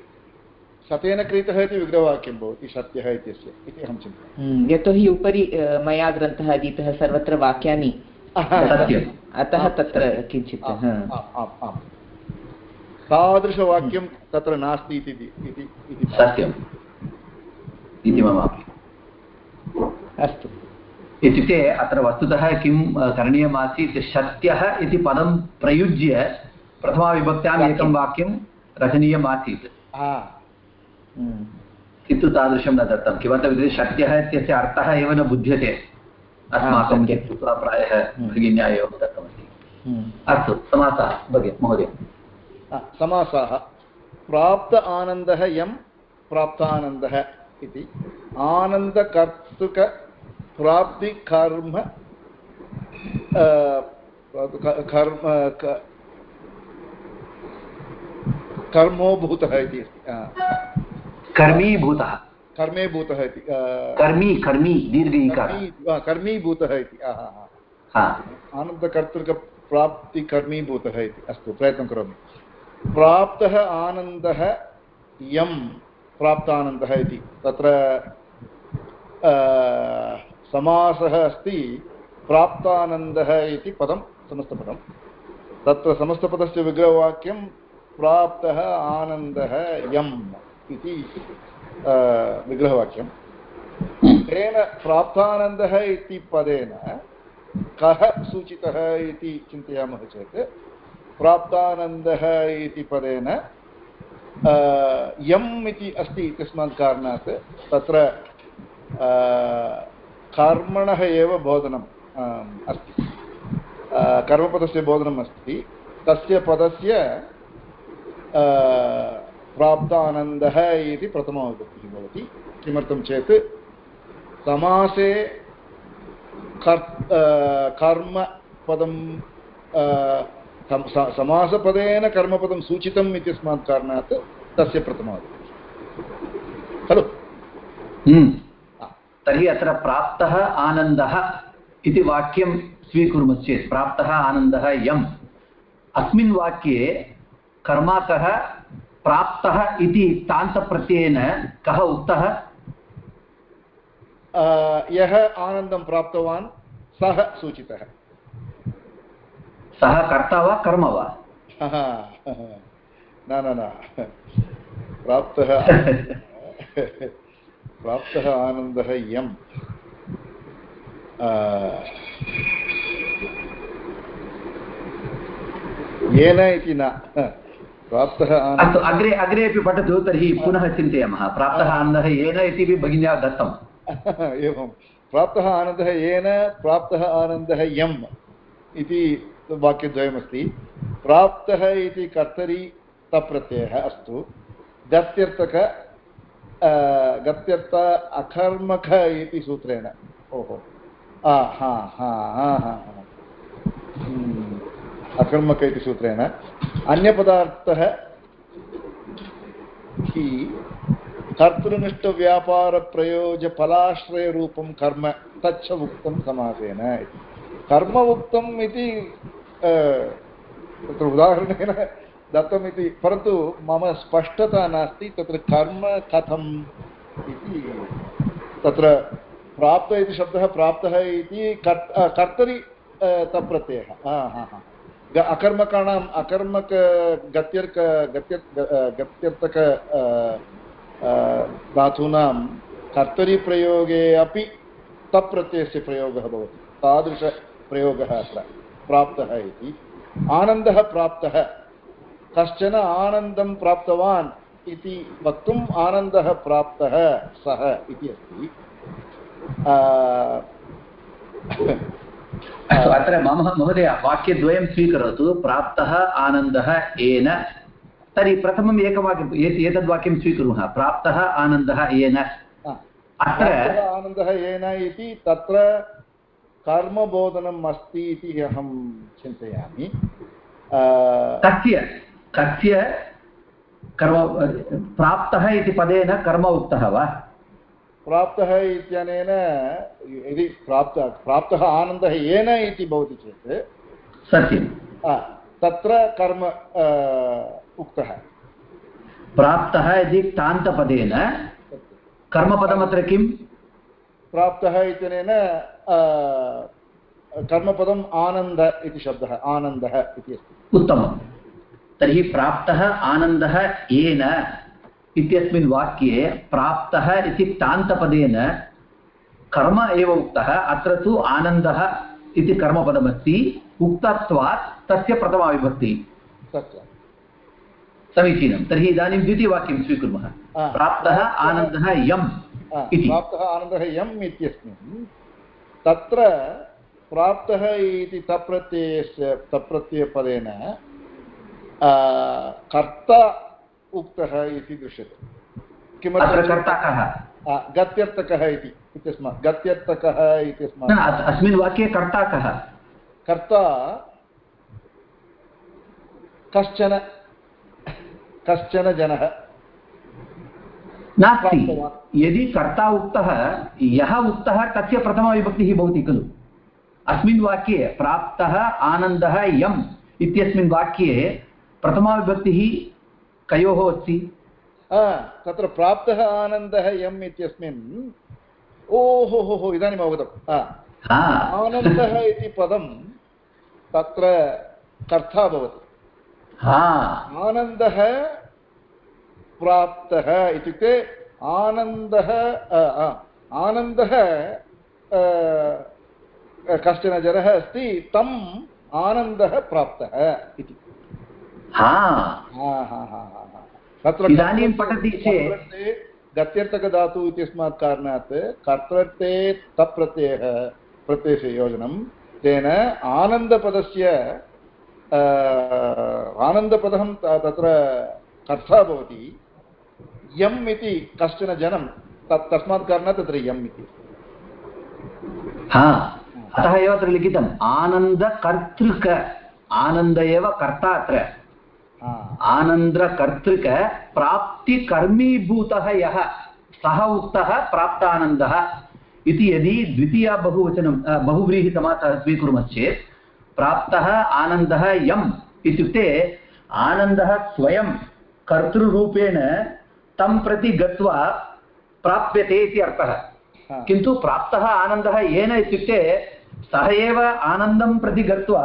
शतेन क्रीतः इति विग्रहवाक्यं भवति सत्यः इत्यस्य। इति अहं चिन्तयामि। हम्म, यतोहि उपरि मया ग्रन्थः अधीतः सर्वत्र वाक्यानि अतः तत्र किञ्चित् तादृशवाक्यं तत्र नास्ति इति सत्यम्। इति मम अस्तु। इत्युक्ते अत्र वस्तुतः किं करणीयमासीत् शक्यः इति पदं प्रयुज्य प्रथमाविभक्त्याम् एकं वाक्यं रचनीयम् आसीत् हम्म। किन्तु तादृशं न दत्तं। किमर्थम् इत्युक्ते शक्यः इत्यस्य अर्थः एव न बुध्यते। अस्माकं कृत्वा प्रायः हम्म। भगिन्या एव दत्तमस्ति। हम्म। अस्तु समासः भगिनि महोदय। समासः। प्राप्त आनन्दः यं प्राप्तानन्दः इति। आनन्दकर्तृक प्राप्तिकर्म कर्म कर्म कर्मोभूतः इति। कर्मीभूतः। कर्मेभूतः इति। कर्मी कर्मी कर्मीभूतः इति। आनन्दकर्तृकप्राप्तिकर्मीभूतः इति। अस्तु प्रयत्नं करोमि। प्राप्तः आनन्दः यं प्राप्तानन्दः इति। तत्र समासः अस्ति, प्राप्तानन्दः इति पदं समस्तपदं तत्र समस्तपदस्य विग्रहवाक्यं प्राप्तः आनन्दः यम् इति विग्रहवाक्यं तेन प्राप्तानन्दः इति पदेन कः सूचितः इति चिन्तयामः चेत्, प्राप्तानन्दः इति पदेन यम् इति अस्ति इत्यस्मात् कारणात् तत्र कर्मणः एव बोधनम् अस्ति। कर्मपदस्य बोधनम् अस्ति। तस्य पदस्य प्राप्त आनन्दः इति प्रथमविभक्तिः भवति। किमर्थं चेत्, समासे कर् कर्मपदं समासपदेन कर्मपदं सूचितम् इत्यस्मात् कारणात् तस्य प्रथमविभक्तिः खलु? हम्म। तर्हि अत्र प्राप्तः आनन्दः इति वाक्यं स्वीकुर्मश्चेत्। प्राप्तः आनन्दः यम्? अस्मिन् वाक्ये कर्माकः प्राप्तः इति तान्तप्रत्ययेन कः उक्तः? यः आनन्दं प्राप्तवान् सः सूचितः। सः कर्ता वा कर्म वा? न न न। प्राप्तः [LAUGHS] प्राप्तः आनन्दः यम् येन इति न। प्राप्तः अस्तु अग्रे अग्रे अपि पठतु तर्हि पुनः चिन्तयामः। प्राप्तः आनन्दः येन इति भगिन्या दत्तम्। [LAUGHS] एवं। प्राप्तः आनन्दः येन प्राप्तः आनन्दः यम् इति वाक्यद्वयमस्ति। प्राप्तः इति कर्तरि तप्रत्ययः अस्तु। गत्यर्थक गत्यर्थ अकर्मक इति सूत्रेण। ओहो। हा हा हा हा हम्म। अकर्मक इति सूत्रेण। अन्यपदार्थः हि कर्तृनिष्ठव्यापारप्रयोजफलाश्रयरूपं कर्म तच्च उक्तं समासेन कर्म उक्तम् इति तत्र उदाहरणेन दत्तमिति, परन्तु मम स्पष्टता नास्ति, तत्र कर्म कथम् इति। तत्र प्राप्त इति शब्दः प्राप्तः इति कर्तरि तप्रत्ययः हा हा हा। अकर्मकाणाम्, अकर्मक, गत्यर्क गत्यर् गत्यर्थक धातूनां कर्तरिप्रयोगे अपि तप्रत्ययस्य प्रयोगः भवति। तादृशप्रयोगः अत्र प्राप्तः इति। आनन्दः प्राप्तः। कश्चन आनन्दं प्राप्तवान् इति वक्तुम् आनन्दः प्राप्तः सः इति अस्ति। अत्र मम महोदय वाक्यद्वयं स्वीकरोतु। प्राप्तः आनन्दः येन। तर्हि प्रथमम् एकवाक्यम् एतद् वाक्यं स्वीकुर्मः। प्राप्तः आनन्दः येन। अत्र आनन्दः येन इति तत्र कर्मबोधनम् अस्ति इति अहं चिन्तयामि। कस्य कस्य कर्म प्राप्तः इति पदेन कर्म उक्तः वा? प्राप्तः इत्यनेन यदि प्राप्त प्राप्तः आनन्दः येन इति भवति चेत् सत्यं। तत्र कर्म उक्तः। प्राप्तः इति तान्तपदेन कर्मपदमत्र किं प्राप्तः इत्यनेन कर्मपदम् आनन्द इति शब्दः आनन्दः इति अस्ति। उत्तमं तर्हि प्राप्तः आनन्दः येन इत्यस्मिन् वाक्ये प्राप्तः इति तान्तपदेन कर्म एव उक्तः अत्र तु आनन्दः इति कर्मपदमस्ति उक्तत्वात् तस्य प्रथमाविभक्तिः। समीचीनं। तर्हि इदानीं द्वितीयवाक्यं स्वीकुर्मः। प्राप्तः आनन्दः यम् इति। प्राप्तः आनन्दः यम् इत्यस्मिन् तत्र प्राप्तः इति तप्रत्ययस्य तप्रत्ययपदेन कर्ता उक्तः इति दृश्यते किमर्थं गत्यर्थकः इति इत्यस्मात् गत्यर्थकः इत्यस्मात् अस्मिन् वाक्ये कर्ता कः कर्ता कश्चन कश्चन जनः नास्ति यदि कर्ता उक्तः यः उक्तः तस्य प्रथमविभक्तिः भवति खलु अस्मिन् वाक्ये प्राप्तः आनन्दः यम् इत्यस्मिन् वाक्ये प्रथमाविभक्तिः कयोः अस्ति? तत्र प्राप्तः आनन्दः यम् इत्यस्मिन्। ओहो हो। हो। इदानीम् अवगतम् आनन्दः इति पदं तत्र कर्ता भवति। आनन्दः प्राप्तः इत्युक्ते आनन्दः आनन्दः कश्चन जनः अस्ति तम् आनन्दः प्राप्तः इति। तत्र इदानीं पठति चेत् गत्यर्थकधातु इत्यस्मात् कारणात् कर्तृर्थे तप्रत्ययः प्रत्ययस्य योजनं। तेन आनन्दपदस्य आनन्दपदं तत्र कर्ता भवति। यम् इति कश्चन जनं तत् तस्मात् कारणात् तत्र यम् इति। हा। अतः एव अत्र लिखितम् आनन्दकर्तृक। आनन्द एव कर्ता अत्र। आनन्दकर्तृक प्राप्तिकर्मीभूतः यः सः उक्तः प्राप्तानन्दः इति यदि द्वितीया बहुवचनं बहुव्रीहितमासः स्वीकुर्मश्चेत् प्राप्तः आनन्दः यम् इत्युक्ते आनन्दः स्वयं कर्तृरूपेण तं प्रति गत्वा प्राप्यते इति अर्थः। किन्तु प्राप्तः आनन्दः येन इत्युक्ते सः एव आनन्दं प्रति गत्वा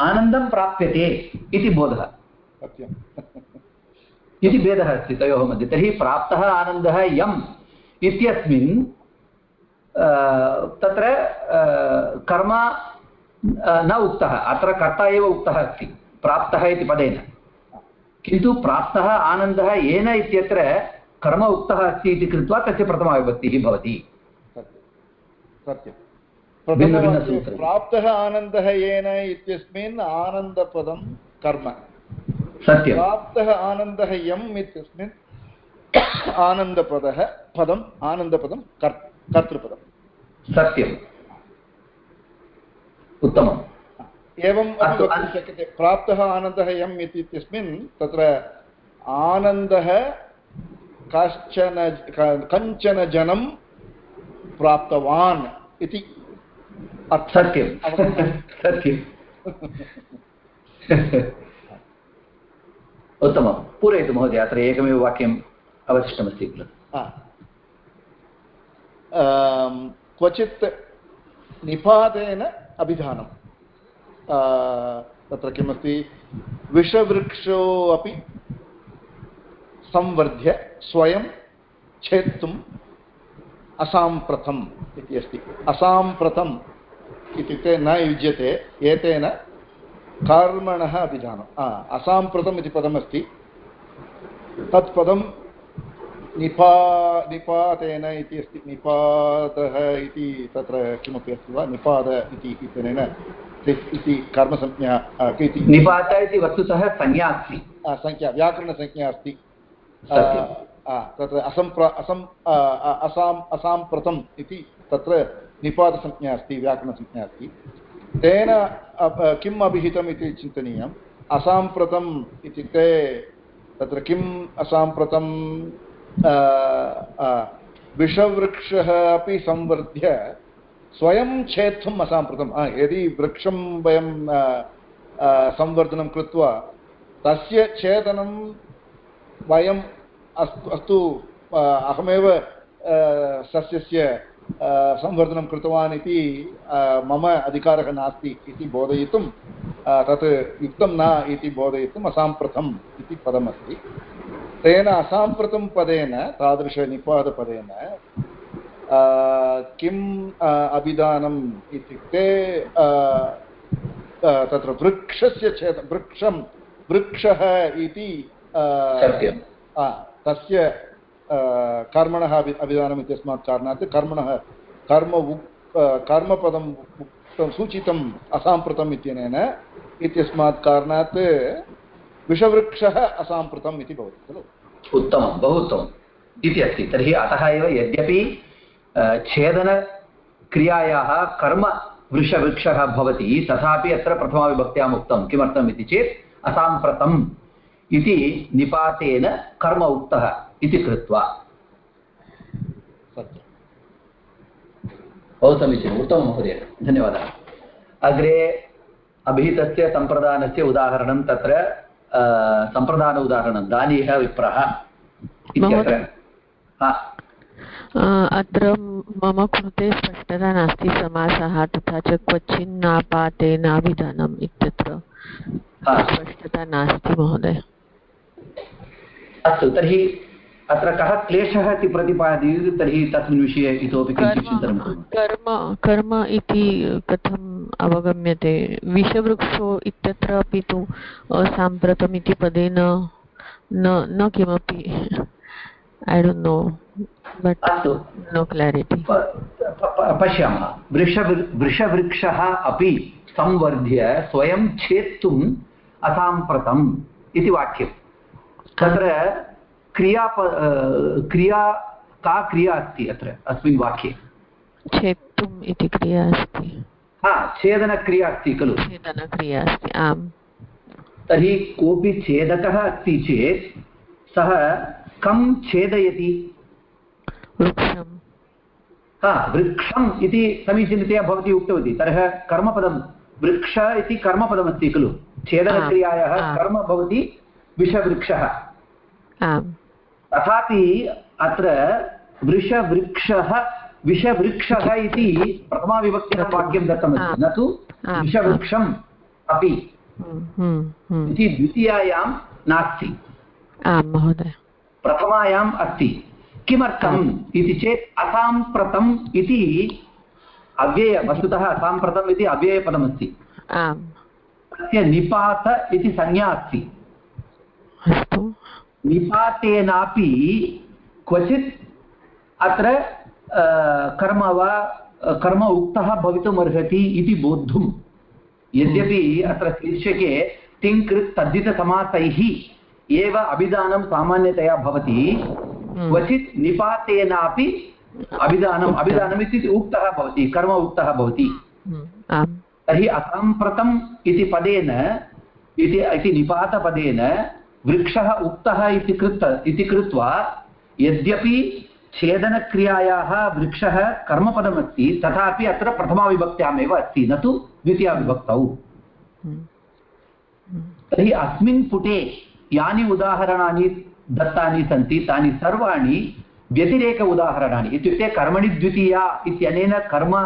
आनन्दं प्राप्यते इति बोधः। इति भेदः अस्ति तयोः मध्ये। तर्हि प्राप्तः आनन्दः यम् इत्यस्मिन् तत्र कर्म न उक्तः अत्र कर्ता एव उक्तः अस्ति प्राप्तः इति पदेन। किन्तु प्राप्तः आनन्दः येन इत्यत्र कर्म उक्तः अस्ति इति कृत्वा तस्य प्रथमाविभक्तिः भवति। सत्यं प्राप्तः आनन्दः येन इत्यस्मिन् आनन्दपदं कर्म। सत्यं प्राप्तः आनन्दः यम् इत्यस्मिन् आनन्दपदः पदम् आनन्दपदं कर् कर्तृपदं सत्यम्। उत्तमम्। एवं वक्तुं शक्यते। प्राप्तः आनन्दः यम् इति इत्यस्मिन् तत्र आनन्दः कश्चन कञ्चन जनं प्राप्तवान् इति सत्यं सत्यम्। [LAUGHS] [LAUGHS] उत्तमं। पूरयतु महोदय, अत्र एकमेव वाक्यम् अवशिष्टमस्ति खलु क्वचित् निपातेन अभिधानं। तत्र किमस्ति? विषवृक्षो अपि संवर्ध्य स्वयं छेत्तुम् असाम्प्रतम् इति अस्ति। असाम्प्रतम् इत्युक्ते न युज्यते, एतेन कर्मणः अभिधानम् असाम्प्रतम् इति पदमस्ति तत् पदं निपा निपातेन इति अस्ति। निपातः इति तत्र किमपि अस्ति वा? निपाद इति इत्यनेन इति कर्मसंज्ञा इति निपात इति वस्तुतः संज्ञा अस्ति। संख्या व्याकरणसंज्ञा अस्ति। तत्र असम्प्र असम् असाम् असाम्प्रतम् इति तत्र निपातसंज्ञा अस्ति व्याकरणसंज्ञा अस्ति। तेन किम् अभिहितम् इति चिन्तनीयम्? असाम्प्रतम् इत्युक्ते तत्र किम् असाम्प्रतं विषवृक्षः अपि संवर्ध्य स्वयं छेत्तुम् असाम्प्रतं यदि वृक्षं वयं संवर्धनं कृत्वा तस्य छेदनं वयम् अस्तु अस्तु अहमेव सस्यस्य संवर्धनं कृतवान् इति मम अधिकारः नास्ति इति बोधयितुं तत् युक्तं न इति बोधयितुम् असाम्प्रतम् इति पदमस्ति। तेन असाम्प्रतं पदेन तादृशनिपादपदेन किम् अभिधानम् इत्युक्ते तत्र वृक्षस्य चेत् वृक्षं वृक्षः इति तस्य कर्मणः अभिधानम् इत्यस्मात् कारणात् कर्मणः, कर्म उक् कर्मपदम् उक्तं सूचितम् असाम्प्रतम् इत्यनेन इत्यस्मात् कारणात् विषवृक्षः असाम्प्रतम् इति भवति, खलु? उत्तमं, बहु उत्तमम् इति अस्ति। तर्हि अतः एव यद्यपि छेदनक्रियायाः कर्म वृषवृक्षः भवति, तथापि अत्र प्रथमाविभक्त्याम् उक्तं। किमर्थम् इति चेत्, असाम्प्रतम् इति निपातेन कर्म उक्तः इति कृत्वा। बहु समीचीनम्। उत्तमं महोदय। धन्यवादः। अग्रे अभिहितस्य सम्प्रदानस्य उदाहरणं तत्र सम्प्रदान उदाहरणं दानीः विप्रः अत्र मम कृते स्पष्टता नास्ति समासः तथा च क्वचिन्नापातेनाभिधानम् इत्यत्र स्पष्टता नास्ति महोदय। अस्तु तर्हि अत्र कः क्लेशः इति प्रतिपादयति तर्हि तस्मिन् विषये इतोपि चिन्तनं कर्म। कर्म इति कथम् अवगम्यते? विषवृक्षो इत्यत्र अपि तु साम्प्रतम् इति पदेन न न किमपि। I don't know, but अस्तु। no clarity. पश्यामः। वृष वृषवृक्षः अपि संवर्ध्य स्वयं छेत्तुम् असाम्प्रतम् इति वाक्यं तत्र क्रिया क्रिया का क्रिया अस्ति अत्र अस्मिन् वाक्ये? छेत्तुम् इति क्रिया अस्ति। हा छेदनक्रिया अस्ति खलु। छेदनक्रिया अस्ति आम्। तर्हि कोऽपि छेदकः अस्ति चेत् सः कं छेदयति? वृक्षं हा वृक्षम् इति समीचीनतया भवती उक्तवती तर्हि कर्मपदं वृक्ष इति कर्मपदमस्ति खलु। छेदनक्रियायाः कर्म भवति विषवृक्षः। तथापि अत्र वृषवृक्षः विषवृक्षः इति प्रथमाविभक्त्यां वाक्यं दत्तमस्ति न तु विषवृक्षम् अपि। हम्म, हम्म, हम्म। इति द्वितीयायां नास्ति। प्रथमायाम् अस्ति। किमर्थम् इति चेत् असाम्प्रतम् इति अव्यय वस्तुतः असाम्प्रतम् इति अव्ययपदमस्ति। तस्य निपात इति संज्ञा अस्ति। निपातेनापि क्वचित् अत्र कर्म वा कर्म उक्तः भवितुमर्हति इति बोद्धुं यद्यपि अत्र शीर्षके तिङ्कृत् तद्धितसमासैः एव अभिधानं सामान्यतया भवति हम्म। क्वचित् निपातेनापि अभिधानम् अभिधानम् इति उक्तः भवति कर्म उक्तः भवति हम्म। तर्हि असाम्प्रतम् इति पदेन इति निपातपदेन वृक्षः उक्तः इति कृत इति कृत्वा यद्यपि छेदनक्रियायाः वृक्षः कर्मपदमस्ति तथापि अत्र प्रथमाविभक्त्यामेव अस्ति न तु द्वितीयाविभक्तौ हम्म। तर्हि अस्मिन् पुटे यानि उदाहरणानि दत्तानि सन्ति तानि सर्वाणि व्यतिरेक उदाहरणानि इत्युक्ते कर्मणि द्वितीया इत्यनेन कर्म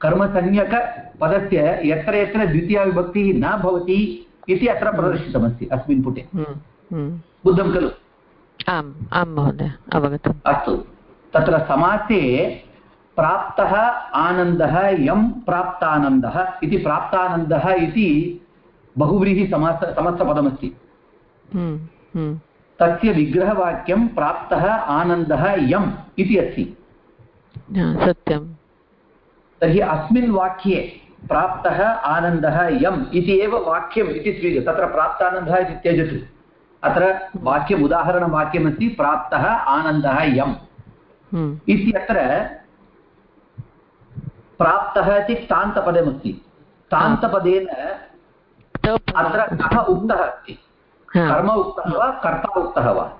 कर्मसंज्ञकपदस्य यत्र यत्र द्वितीयाविभक्तिः न भवति इति अत्र प्रदर्शितमस्ति अस्मिन् पुटे। हम्म, हम्म। बुद्धं खलु? आम् आं महोदय अवगतम् अस्तु। तत्र समासे प्राप्तः आनन्दः यं प्राप्तानन्दः इति प्राप्तानन्दः इति बहुव्रीहिसमास समस्तपदमस्ति। हम्म, हम्म। तस्य विग्रहवाक्यं प्राप्तः आनन्दः यम् इति अस्ति। सत्यं तर्हि अस्मिन् वाक्ये प्राप्तः आनन्दः यम् इति एव वाक्यम् इति स्वीक्रिय तत्र प्राप्तानन्दः इति त्यजतु। अत्र वाक्यम् उदाहरणवाक्यमस्ति प्राप्तः आनन्दः यम्। हम्म। इत्यत्र प्राप्तः इति तान्तपदमस्ति। तान्तपदेन अत्र कः उक्तः अस्ति? कर्म उक्तः वा कर्ता उक्तः वा?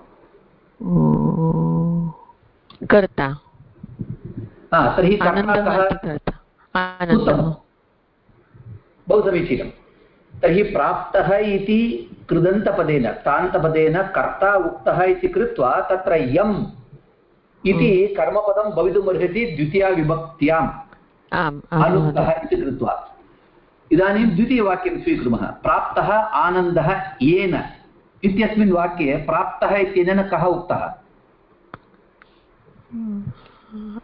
कर्ता। तर्हि बहु समीचीनं तर्हि प्राप्तः इति कृदन्तपदेन कर्ता उक्तः इति कृत्वा तत्र यम् इति हम्म। कर्मपदं भवितुमर्हति द्वितीयाविभक्त्याम्। अनुक्तः इति कृत्वा। इदानीं द्वितीयवाक्यं स्वीकुर्मः। प्राप्तः आनन्दः येन इत्यस्मिन् वाक्ये प्राप्तः इत्यनेन कः उक्तः?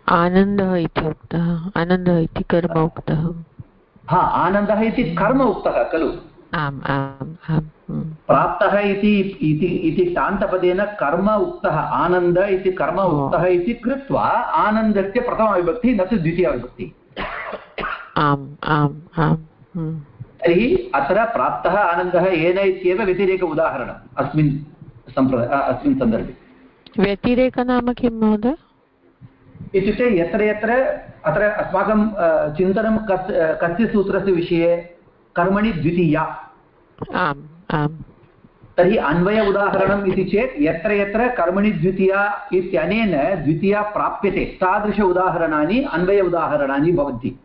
आनन्दः इति उक्तः आनन्दः इति कर्म उक्तः। हा आनन्दः इति कर्म उक्तः खलु? आम् आम्। प्राप्तः इति इति शान्तपदेन कर्म उक्तः आनन्द इति कर्म उक्तः इति कृत्वा आनन्दस्य प्रथमविभक्तिः न तु द्वितीयविभक्तिः आम् आम् आम्। तर्हि अत्र प्राप्तः आनन्दः येन इत्येव व्यतिरेक उदाहरणम् अस्मिन् सम्प्रदाय अस्मिन् सन्दर्भे। व्यतिरेक नाम किं महोदय? इत्युक्ते यत्र यत्र अत्र अस्माकं चिन्तनं कस् कस्य सूत्रस्य विषये कर्मणि द्वितीया। आम् आम्। तर्हि अन्वय उदाहरणम् इति चेत् यत्र यत्र कर्मणि द्वितीया इत्यनेन द्वितीया प्राप्यते। तादृश उदाहरणानि अन्वय उदाहरणानि भवन्ति।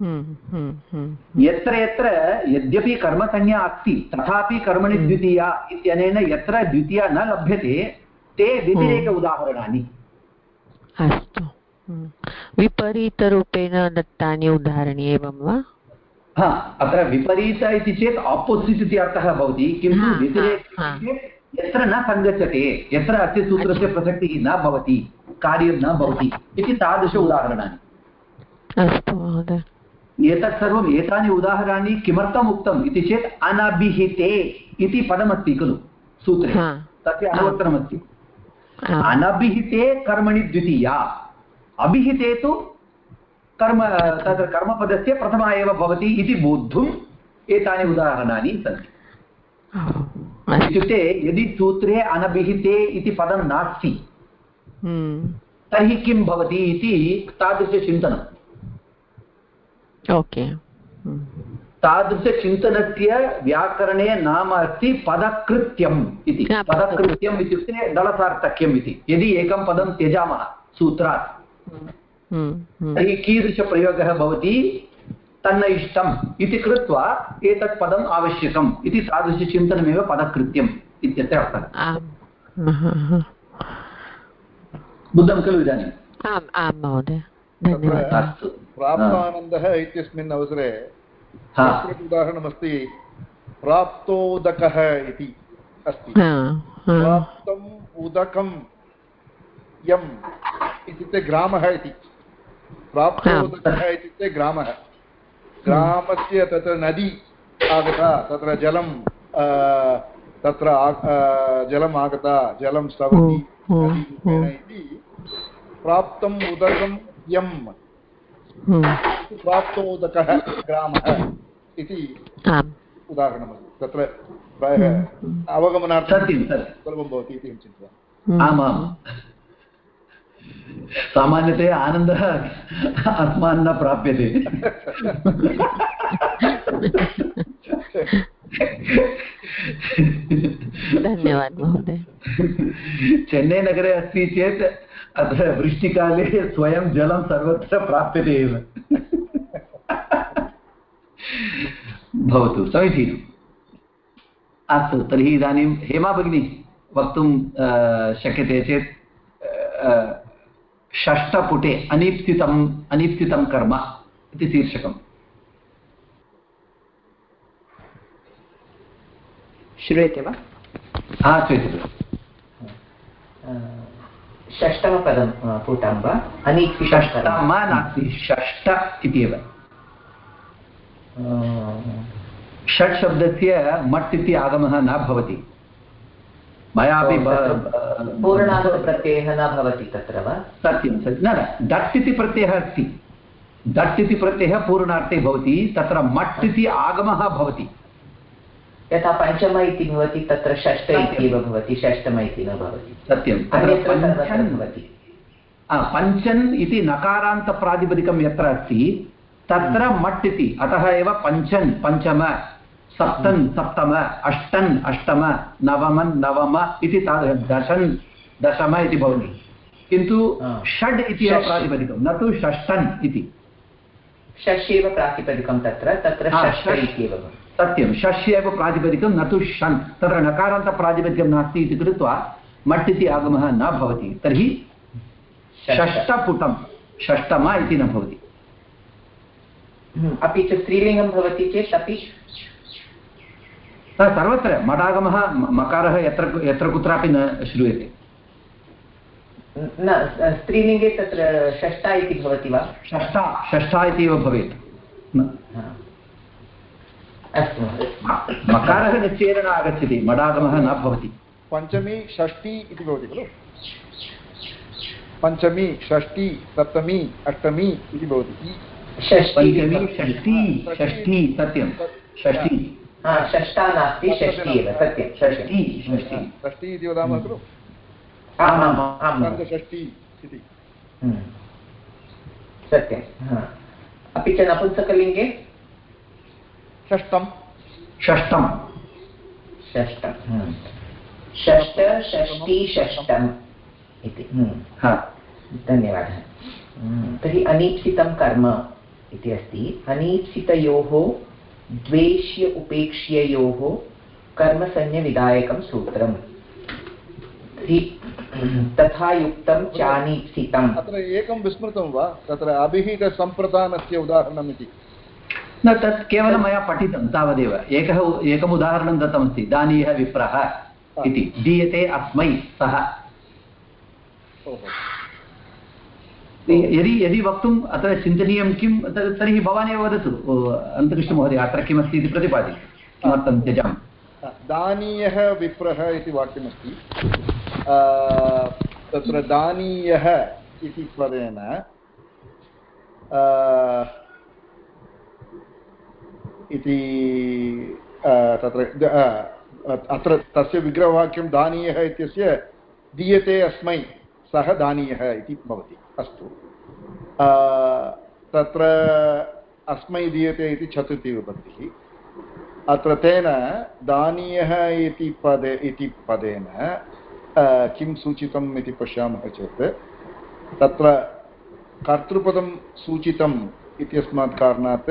हम्म, हम्म, हम्म, यत्र यत्र यद्यपि कर्मसंज्ञा अस्ति तथापि कर्मणि द्वितीया इत्यनेन यत्र द्वितीया न लभ्यते ते व्यतिरेक उदाहरणानि। अस्तु। विपरीतरूपेण दत्तानि उदाहरणी एवं वा? हा अत्र विपरीत इति चेत् आपोसिट् इति अर्थः भवति किन्तु व्यतिरेक यत्र न सङ्गच्छते यत्र अस्य सूत्रस्य प्रसक्तिः न भवति कार्यं न भवति इति तादृश उदाहरणानि। अस्तु महोदय। एतत् सर्वम् एतानि उदाहरणानि किमर्थम् उक्तम् इति चेत् अनभिहिते इति पदमस्ति खलु सूत्रे। तस्य अनुवर्तनमस्ति। अनभिहिते कर्मणि द्वितीया। अभिहिते तु कर्म तत्र कर्मपदस्य प्रथमा एव भवति इति बोद्धुम् एतानि उदाहरणानि सन्ति। इत्युक्ते यदि सूत्रे अनभिहिते इति पदं नास्ति हम्म। तर्हि किं भवति इति तादृशचिन्तनम्। ओके। तादृशचिन्तनस्य व्याकरणे नाम अस्ति पदकृत्यम् इति। पदकृत्यम्। इत्युक्ते दलसार्थक्यम् इति। यदि एकं पदं त्यजामः सूत्रात् हम्म, हम्म। तर्हि कीदृशप्रयोगः भवति? तन्न इष्टम् इति कृत्वा एतत् पदम् आवश्यकम् इति तादृशचिन्तनमेव पदकृत्यम् इत्यस्य अर्थः। बुद्धं खलु आम् आं महोदय प्राप्तानन्दः इत्यस्मिन् अवसरे उदाहरणमस्ति प्राप्तोदकः इति अस्ति। प्राप्तम् उदकं यम् इत्युक्ते ग्रामः इति। प्राप्तोदकः इत्युक्ते ग्रामः। ग्रामस्य तत्र नदी आगता तत्र जलं तत्र जलम् आगता जलं स्तवति इति। प्राप्तम् उदकं यम् प्राप्तोदकः ग्रामः इति उदाहरणमस्ति। तत्र प्रायः अवगमनार्थं सुलभं भवति इति अहं चिन्तयामि। आमाम्। सामान्यतया आनन्दः अस्मान् न प्राप्यते। धन्यवादः महोदय। चेन्नैनगरे अस्ति चेत् अत्र वृष्टिकाले स्वयं जलं सर्वत्र प्राप्यते एव। भवतु समीचीनम्। अस्तु तर्हि इदानीं हेमा भगिनी वक्तुं शक्यते चेत् षष्ठपुटे अनीप्सितम् अनीप्सितं कर्म इति शीर्षकम्। श्रूयते वा? हा श्रूयते षष्टमपदं पुटं वा? नास्ति षष्ट इति एव षट् शब्दस्य मट् इति आगमः न भवति। मयापि पूर्णान्तप्रत्ययः न भवति तत्र वा? सत्यं सत्यं। न न डट् इति प्रत्ययः अस्ति। डट् इति प्रत्ययः पूर्णार्थे भवति तत्र मट् इति आगमः भवति। यथा पञ्चम इति भवति तत्र षष्ठ इति एव भवति षष्टम इति न भवति। सत्यं भवति पञ्चन् इति नकारान्तप्रातिपदिकं यत्र अस्ति तत्र मट् इति अतः एव पञ्चन् पञ्चम सप्तन् सप्तम अष्टन् अष्टम नवमन् नवम इति तादृश दशन् दशम इति भवति। किन्तु षड् इति एव प्रातिपदिकं न तु षष्टन् इति। षष् एव प्रातिपदिकं तत्र तत्र सत्यं। षष् एव प्रातिपदिकं न तु षन् तत्र नकारान्तप्रातिपदिकं नास्ति इति कृत्वा मट् इति आगमः न भवति। तर्हि षष्टपुटं षष्टम इति न भवति। अपि च स्त्रीलिङ्गं भवति चेत् अपि सर्वत्र। मडागमः मकारः यत्र यत्र कुत्रापि न श्रूयते। न स्त्रीलिङ्गे तत्र षष्ठा इति भवति वा? षष्ठा षष्ठा इति एव भवेत् अस्तु। मकारः निश्चयेन न आगच्छति मडागमः न भवति। पञ्चमी षष्ठी इति भवति खलु? पञ्चमी षष्ठी सप्तमी अष्टमी इति भवति। पञ्चमी षष्ठी षष्ठी। सत्यं। षष्ठी। षष्टा नास्ति षष्टि एव सत्यं। षष्टि षष्टि इति वदामः खलु? षष्टि इति। हम्म। सत्यम् अपि च नपुंसकलिङ्गे? षष्टं षष्टं षष्टं हम्म। षष्ट षष्टि षष्टम् इति। हम्म। धन्यवादः। तर्हि अनीप्सितं कर्म इति अस्ति। अनीप्सितयोः द्वेष्य उपेक्ष्ययोः कर्मसंज्ञविधायकं सूत्रम्। तथा युक्तं चानीप्सितम्। अत्र एकं विस्मृतं वा? तत्र अभिहितसम्प्रदानस्य उदाहरणम् इति। न तत् केवलं मया पठितं तावदेव। एकः एकम् उदाहरणं दत्तमस्ति दानीयः विप्रः इति। दीयते अस्मै सः। यदि यदि वक्तुम् अत्र चिन्तनीयं किं तर्हि भवान् एव वदतु अन्तकृष्णमहोदय अत्र किमस्ति इति प्रतिपादि किमर्थं त्यजामि? दानीयः विप्रः इति वाक्यमस्ति। तत्र दानीयः इति पदेन इति तत्र अत्र तस्य विग्रहवाक्यं दानीयः इत्यस्य दीयते अस्मै, सः दानीयः इति भवति, अस्तु। तत्र अस्मै दीयते इति चतुर्थीविभक्तिः अत्र तेन दानीयः इति पदे, इति पदेन किं सूचितम् इति पश्यामः चेत्, तत्र कर्तृपदं सूचितम् इत्यस्मात् कारणात्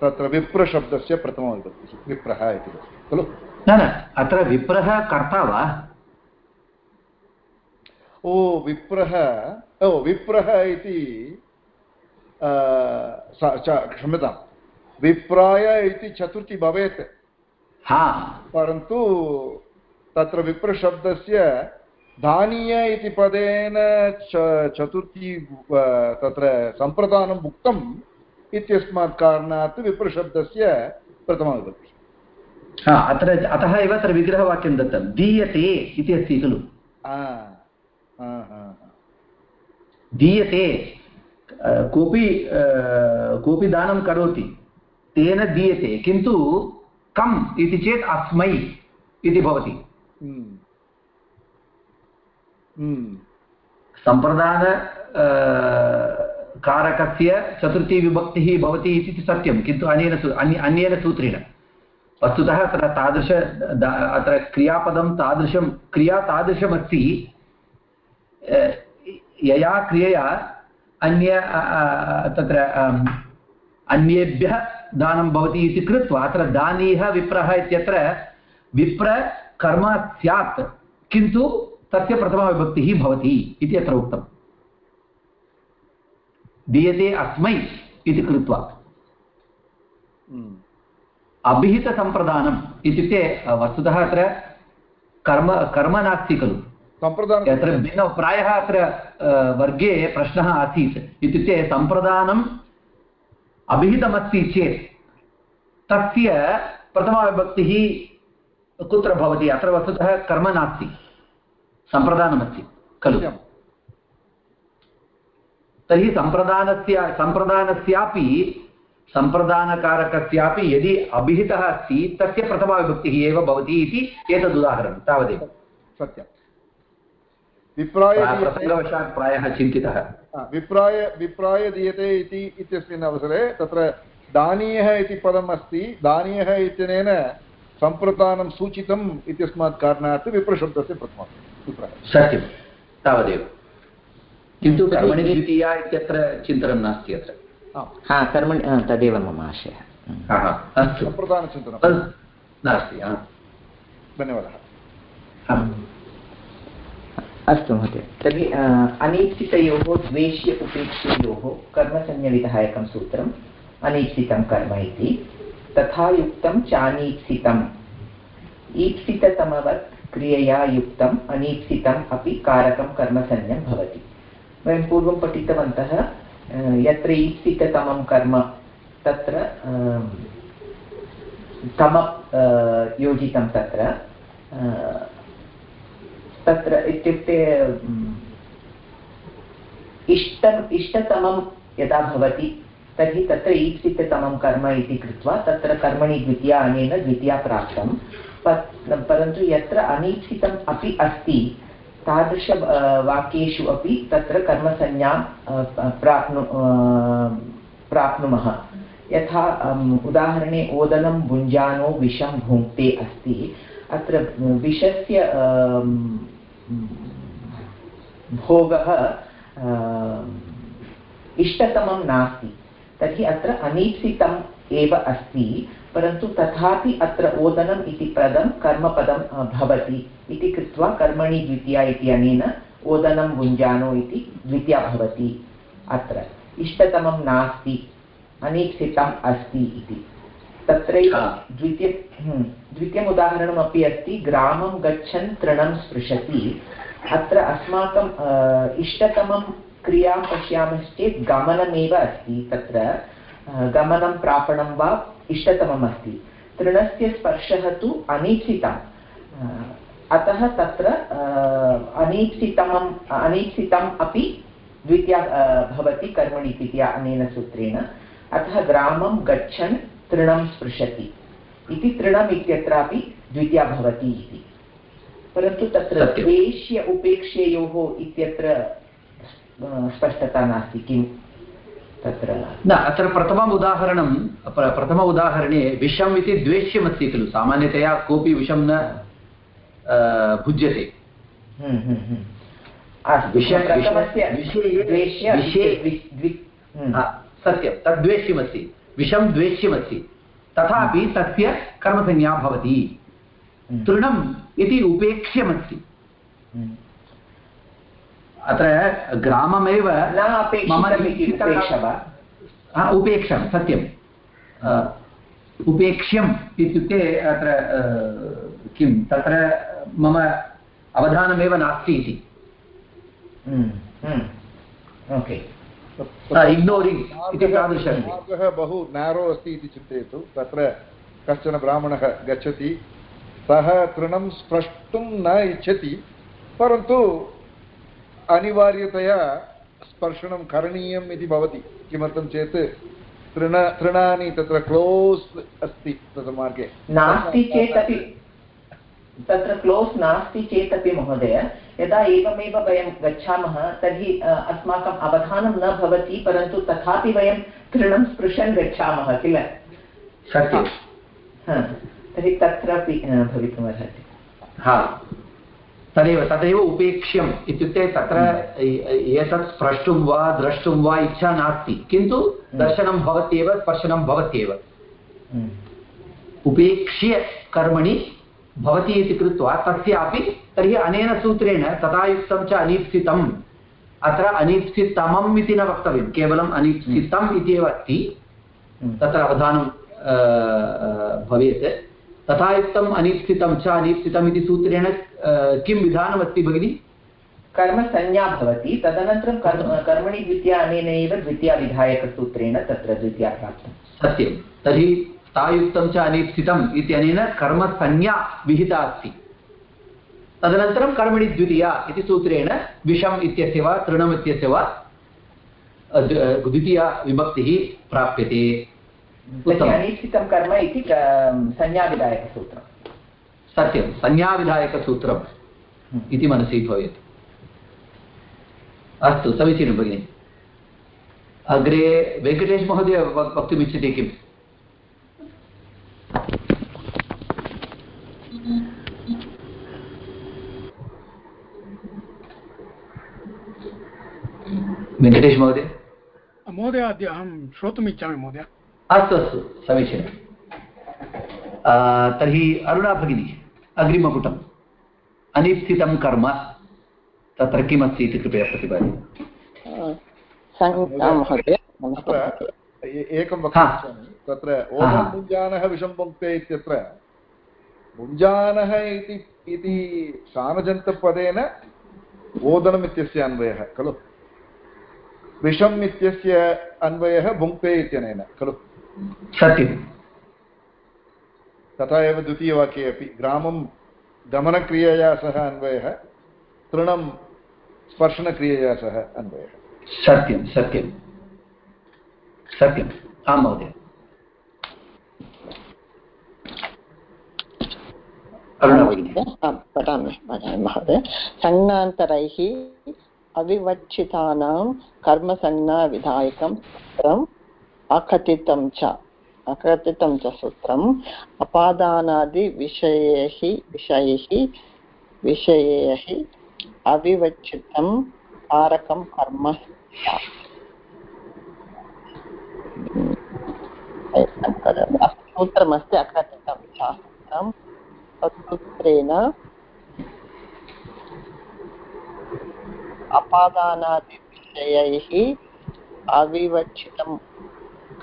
तत्र विप्रशब्दस्य प्रथमविभक्तिः विप्रः इति खलु? न न अत्र विप्रः कर्ता वा? ओ विप्रः ओ विप्रः इति क्षम्यतां विप्राय इति चतुर्थी भवेत्। हा। परन्तु तत्र विप्रशब्दस्य धानीय इति पदेन चतुर्थी तत्र सम्प्रदानम् उक्तम् इत्यस्मात् कारणात् विप्रशब्दस्य प्रथमविभक्तिः हा अत्र अतः एव अत्र विग्रहवाक्यं दत्तं दीयते इति अस्ति खलु दीयते कोऽपि कोऽपि दानं करोति तेन दीयते किन्तु कम् इति चेत् अस्मै इति भवति। हम्म। सम्प्रदान कारकस्य चतुर्थीविभक्तिः भवति इति सत्यं, किन्तु अनेन अन्य, अन्येन सूत्रेण। वस्तुतः अत्र तादृश अत्र क्रियापदं तादृशं, क्रिया तादृशमस्ति। यया क्रियया अन्य तत्र अन्येभ्यः दानं भवति इति कृत्वा, अत्र दानीयः विप्रः इत्यत्र विप्रकर्म स्यात्। किन्तु तस्य प्रथमाविभक्तिः भवति इति अत्र उक्तम् दीयते अस्मै इति कृत्वा। हम्म। अभिहितसम्प्रदानम् इत्युक्ते वस्तुतः अत्र कर्म कर्म नास्ति खलु। अत्र भिन्न प्रायः अत्र वर्गे प्रश्नः आसीत्। इत्युक्ते सम्प्रदानम् अभिहितमस्ति चेत् तस्य प्रथमाविभक्तिः कुत्र भवति? अत्र वस्तुतः कर्म नास्ति। सम्प्रदानमस्ति खलु। तर्हि सम्प्रदानस्य सम्प्रदानस्यापि सम्प्रदानकारकस्यापि यदि अभिहितः अस्ति तस्य प्रथमाविभक्तिः एव भवति इति एतदुदाहरणं तावदेव। सत्यं विप्राय प्रसङ्गवशात् प्रायः चिन्तितः। विप्राय विप्राय दीयते इति इत्यस्मिन् अवसरे तत्र दानीयः इति पदम् अस्ति। दानीयः इत्यनेन सम्प्रदानं सूचितम् इत्यस्मात् कारणात् विप्रशब्दस्य प्रथमं सत्यं। तावदेव। किन्तु कर्मणि द्वितीया इत्यत्र चिन्तनं नास्ति अत्र। हा। कर्मणि तदेव मम आशयः। अस्तु। प्रधानचिन्तनं नास्ति धन्यवादः। अस्तु महोदय। तर्हि अनीप्सितयोः द्वेष्य उपेक्षयोः कर्मसंज्ञविधायकं सूत्रम् अनीप्सितं कर्म इति। तथा युक्तं चानीप्सितम् ईप्सिततमवत् क्रियया युक्तम् अनीप्सितम् अपि कारकं कर्मसंज्ञं भवति। वयं पूर्वं पठितवन्तः यत्र ईप्सिततमं कर्म, तत्र तम योजितं तत्र तत्र इत्युक्ते इष्टम् इष्टतमं यदा भवति, तर्हि तत्र ईप्सिततमं कर्म इति कृत्वा तत्र कर्मणि द्वितीया अनेन द्वितीया प्राप्तं परन्तु यत्र अनीप्सितम् अपि अस्ति, तादृश वाक्येषु अपि तत्र कर्मसंज्ञां प्राप्नु प्राप्नुमः। यथा उदाहरणे, ओदनं भुञ्जानो विषं भुङ्क्ते अस्ति। अत्र विषस्य भोगः इष्टतमं नास्ति। तर्हि अत्र अनीप्सितम् एव अस्ति। परन्तु तथापि अत्र ओदनम् इति पदं कर्मपदं भवति। इति कृत्वा कर्मणि द्वितीया इति अनेन ओदनं भुञ्जानो इति द्वितीया भवति अत्र। इष्टतमं नास्ति अनीप्सितम् अस्ति इति। तत्रैव द्वितीय हम्म, द्वितीयम् उदाहरणमपि अस्ति ग्रामं गच्छन् तृणं स्पृशति। अत्र अस्माकं इष्टतमं क्रियाँ पश्यामश्चेत् गमनमेव अस्ति तत्र। गमनं प्रापणं वा इष्टतमम् अस्ति तृणस्य स्पर्शः तु अनीक्षितं अतः तत्र अनीप्सितमम् अनीप्सितम् अपि द्वितीया भवति कर्मणि द्वितीया अनेन सूत्रेण। अतः ग्रामं गच्छन् तृणं स्पृशति। इति तृणम् इत्यत्रापि द्वितीया भवति इति। परन्तु तत्र द्वेष्य उपेक्ष्ययोः इत्यत्र स्पष्टता नास्ति। किं तत्र न अत्र प्रथमम् उदाहरणं प्रथम उदाहरणे विषम् इति द्वेष्यमस्ति खलु सामान्यतया कोऽपि विषं न भुज्यते। हम्म, हम्म, हम्म। सत्यं तद् द्वेष्यमस्ति। विषं द्वेष्यमस्ति। तथापि तस्य कर्मसंज्ञा भवति। तृणम् इति उपेक्ष्यमस्ति। अत्र ग्राममेव मम उपेक्षं सत्यम् उपेक्ष्यम् इत्युक्ते अत्र किं तत्र मम अवधानमेव नास्ति इति। ओके। इति मार्गः बहु नेरो अस्ति इति चिन्तयतु। तत्र कश्चन ब्राह्मणः गच्छति। सः तृणं स्प्रष्टुं न इच्छति परन्तु अनिवार्यतया स्पर्शनं करणीयम् इति भवति किमर्थं चेत् तृण तृणानि तत्र क्लोस् अस्ति तत् मार्गे। नास्ति चेदपि तत्र क्लोस् नास्ति चेदपि महोदय यदा एवमेव वयं गच्छामः तर्हि अस्माकम् अवधानं न भवति परन्तु तथापि वयं तृणं स्पृशन् गच्छामः किल? सत्यं तर्हि तत्रापि भवितुमर्हति। हा। तदेव तदेव उपेक्ष्यम् इत्युक्ते तत्र एतत् स्प्रष्टुं वा द्रष्टुं वा इच्छा नास्ति। किन्तु दर्शनं भवत्येव स्पर्शनं भवत्येव। हम्म। उपेक्ष्य कर्मणि भवति इति कृत्वा तस्यापि तर्हि अनेन सूत्रेण तथायुक्तं च अनीप्सितम्। अत्र अनीप्सितमम् इति न वक्तव्यं केवलम् अनीप्सितम् इत्येव अस्ति। हम्म। तत्र अवधानं भवेत्। तथायुक्तम् अनीप्सितं च अनीप्सितम् इति सूत्रेण किं विधानमस्ति भगिनि? कर्मसंज्ञा भवति तदनन्तरं कर्म कर्मणि द्वितीया अनेनैव द्वितीयाविधायकसूत्रेण तत्र द्वितीया प्राप्तं सत्यं। तर्हि तायुक्तं च अनीप्सितम् इत्यनेन कर्मसंज्ञा विहिता अस्ति। तदनन्तरं कर्मणि द्वितीया इति सूत्रेण विषम् इत्यस्य वा तृणम् इत्यस्य वा द्वितीया विभक्तिः प्राप्यते। अनीप्सितं कर्म इति संज्ञाविधायकसूत्रं सत्यं संज्ञाविधायकसूत्रम्। इति मनसि भवेत्। अस्तु समीचीनं भगिनि। अग्रे वेङ्कटेशमहोदय वक्तुमिच्छति किम्? वेङ्कटेश महोदय महोदय अद्य अहं श्रोतुम् इच्छामि महोदय। अस्तु अस्तु समीचीनं तर्हि अरुणा भगिनी अग्रिमपुटम् अनिश्चितं कर्म तत्र किमस्ति इति कृपया प्रतिपादय एकं वक्तुम् तत्र ओदं भुञ्जानः विषं इत्यत्र भुञ्जानः इति सामजन्तपदेन ओदनम् इत्यस्य अन्वयः खलु? विषम् इत्यस्य अन्वयः भुङ्क्ते इत्यनेन खलु? सत्यं तथा एव द्वितीयवाक्ये अपि ग्रामं गमनक्रियया सह अन्वयः तृणं स्पर्शनक्रियया सह अन्वयः। सत्यं सत्यं। सत्यम्। आं महोदय। पठामि महोदय। संज्ञान्तरैः अविवक्षितानां कर्मसंज्ञाविधायकं सूत्रम् अकथितं च अकथितं च सूत्रम् अपादानादिविषयैः विषयैः विषयैः अविवक्षितं कारकं कर्म सूत्रमस्ति अकथितं शास्त्रं तत्सूत्रेण अपादानादिविषयैः अविवक्षितं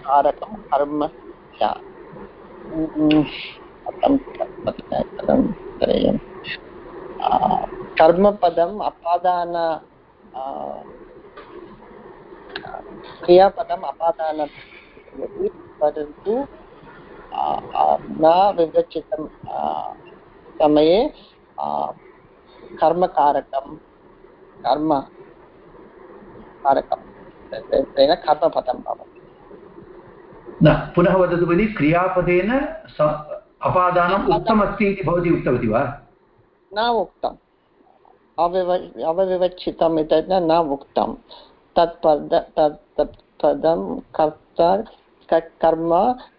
कारकं कर्म कर्मपदम् अपादान क्रियापदम् अपादान परन्तु न विवक्षितं समये कर्मकारकं, कर्म कारकं, तेन कर्मपदं भवति। न पुनः वदतु भगिनि क्रियापदेन अपादानम् उक्तमस्ति इति भवती उक्तवती वा? न उक्तम् अविव अवविवक्षितम् इति न उक्तं तत् पद तत् पदं कर्ता कर्म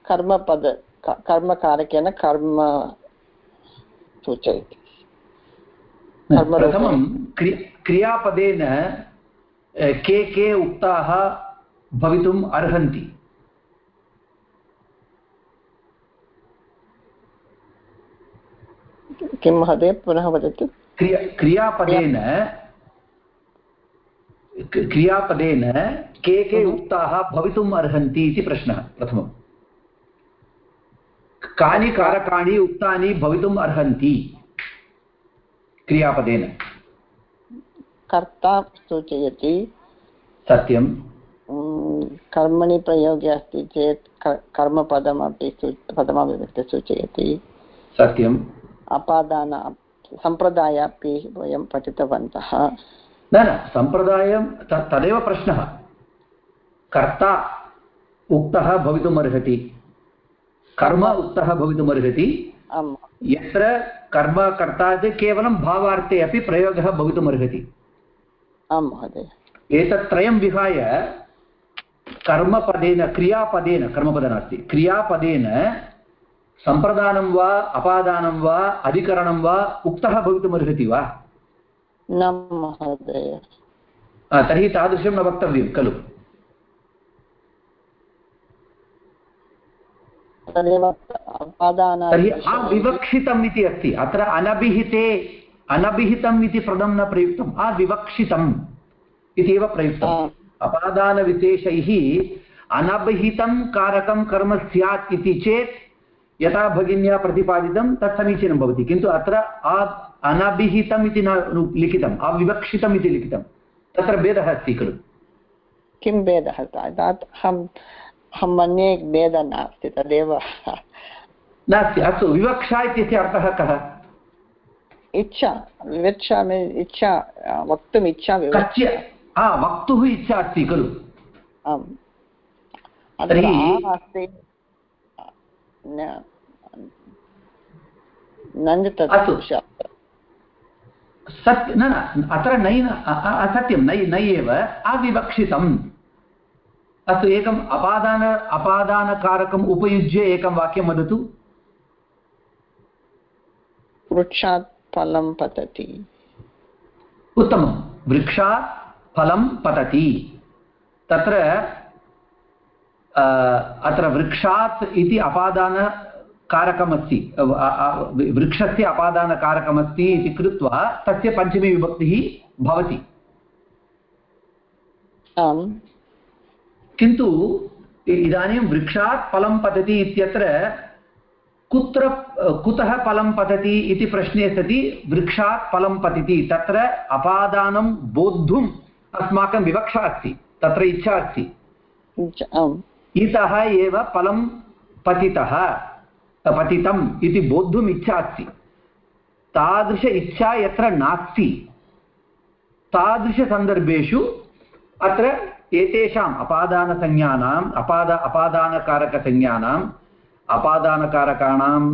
कर्मपद कर्मकारकेन कर्म सूचयति। प्रथमं क्रियापदेन के के उक्ताः भवितुम् अर्हन्ति? किं महोदय? पुनः वदतु। क्रिया क्रियापदेन क्रियापदेन के के उक्ताः भवितुम् अर्हन्ति इति प्रश्नः प्रथमम्। कानि कारकाणि उक्तानि भवितुम् अर्हन्ति? क्रियापदेन। कर्ता सूचयति। सत्यं कर्मणि प्रयोगे अस्ति चेत् कर्मपदमपि पदमपि सूचयति। सत्यम्। अपादान सम्प्रदाय अपि वयं पठितवन्तः। न न सम्प्रदायं तदेव प्रश्नः। कर्ता उक्तः भवितुमर्हति कर्म उक्तः भवितुमर्हति यत्र कर्म कर्ता केवलं भावार्थे अपि प्रयोगः भवितुमर्हति आं महोदय। एतत्त्रयं विहाय कर्मपदेन क्रियापदेन कर्मपद नास्ति। क्रियापदेन सम्प्रदानं वा अपादानं वा अधिकरणं वा उक्तः भवितुमर्हति वा? न महोदय। तर्हि तादृशं न वक्तव्यं खलु। तर्हि अविवक्षितम् इति अस्ति। अत्र अनभिहिते अनभिहितम् इति पदं न प्रयुक्तम् अविवक्षितम् इति एव प्रयुक्तम् अपादानविशेषैः अनभिहितं कारकं कर्म स्यात् इति चेत् यथा भगिन्या प्रतिपादितं तत् समीचीनं भवति। किन्तु अत्र अनभिहितम् इति न लिखितम् अविवक्षितम् इति लिखितं तत्र भेदः अस्ति खलु। किं भेदः? अहम् अहं मन्ये भेदः नास्ति तदेव। नास्ति अस्तु विवक्षा इत्यस्य अर्थः कः? इच्छा विवक्षा इच्छा वक्तुम् इच्छा कस्य वक्तुः इच्छा अस्ति खलु। आम्। तर्हि अस्ति। सत्य न न अत्र नै असत्यं नै नै एव अविवक्षितम्। अस्तु एकम् अपादान अपादानकारकम् उपयुज्य एकं वाक्यं वदतु। वृक्षात् फलं पतति। उत्तमं वृक्षात् फलं पतति। तत्र अत्र वृक्षात् इति अपादानकारकमस्ति वृक्षस्य अपादानकारकमस्ति इति कृत्वा तस्य पञ्चमी विभक्तिः भवति। किन्तु इदानीं वृक्षात् फलं पतति इत्यत्र कुत्र कुतः फलं पतति इति प्रश्ने सति वृक्षात् फलं पतति तत्र अपादानं बोद्धुम् अस्माकं विवक्षा अस्ति तत्र इच्छा अस्ति। इतः एव फलं पतितः। पतितम् इति बोद्धुम् इच्छा अस्ति। तादृश इच्छा यत्र नास्ति तादृशसन्दर्भेषु अत्र एतेषाम् अपादानसंज्ञानाम् अपाद अपादानकारकसंज्ञानाम् अपादानकारकाणाम्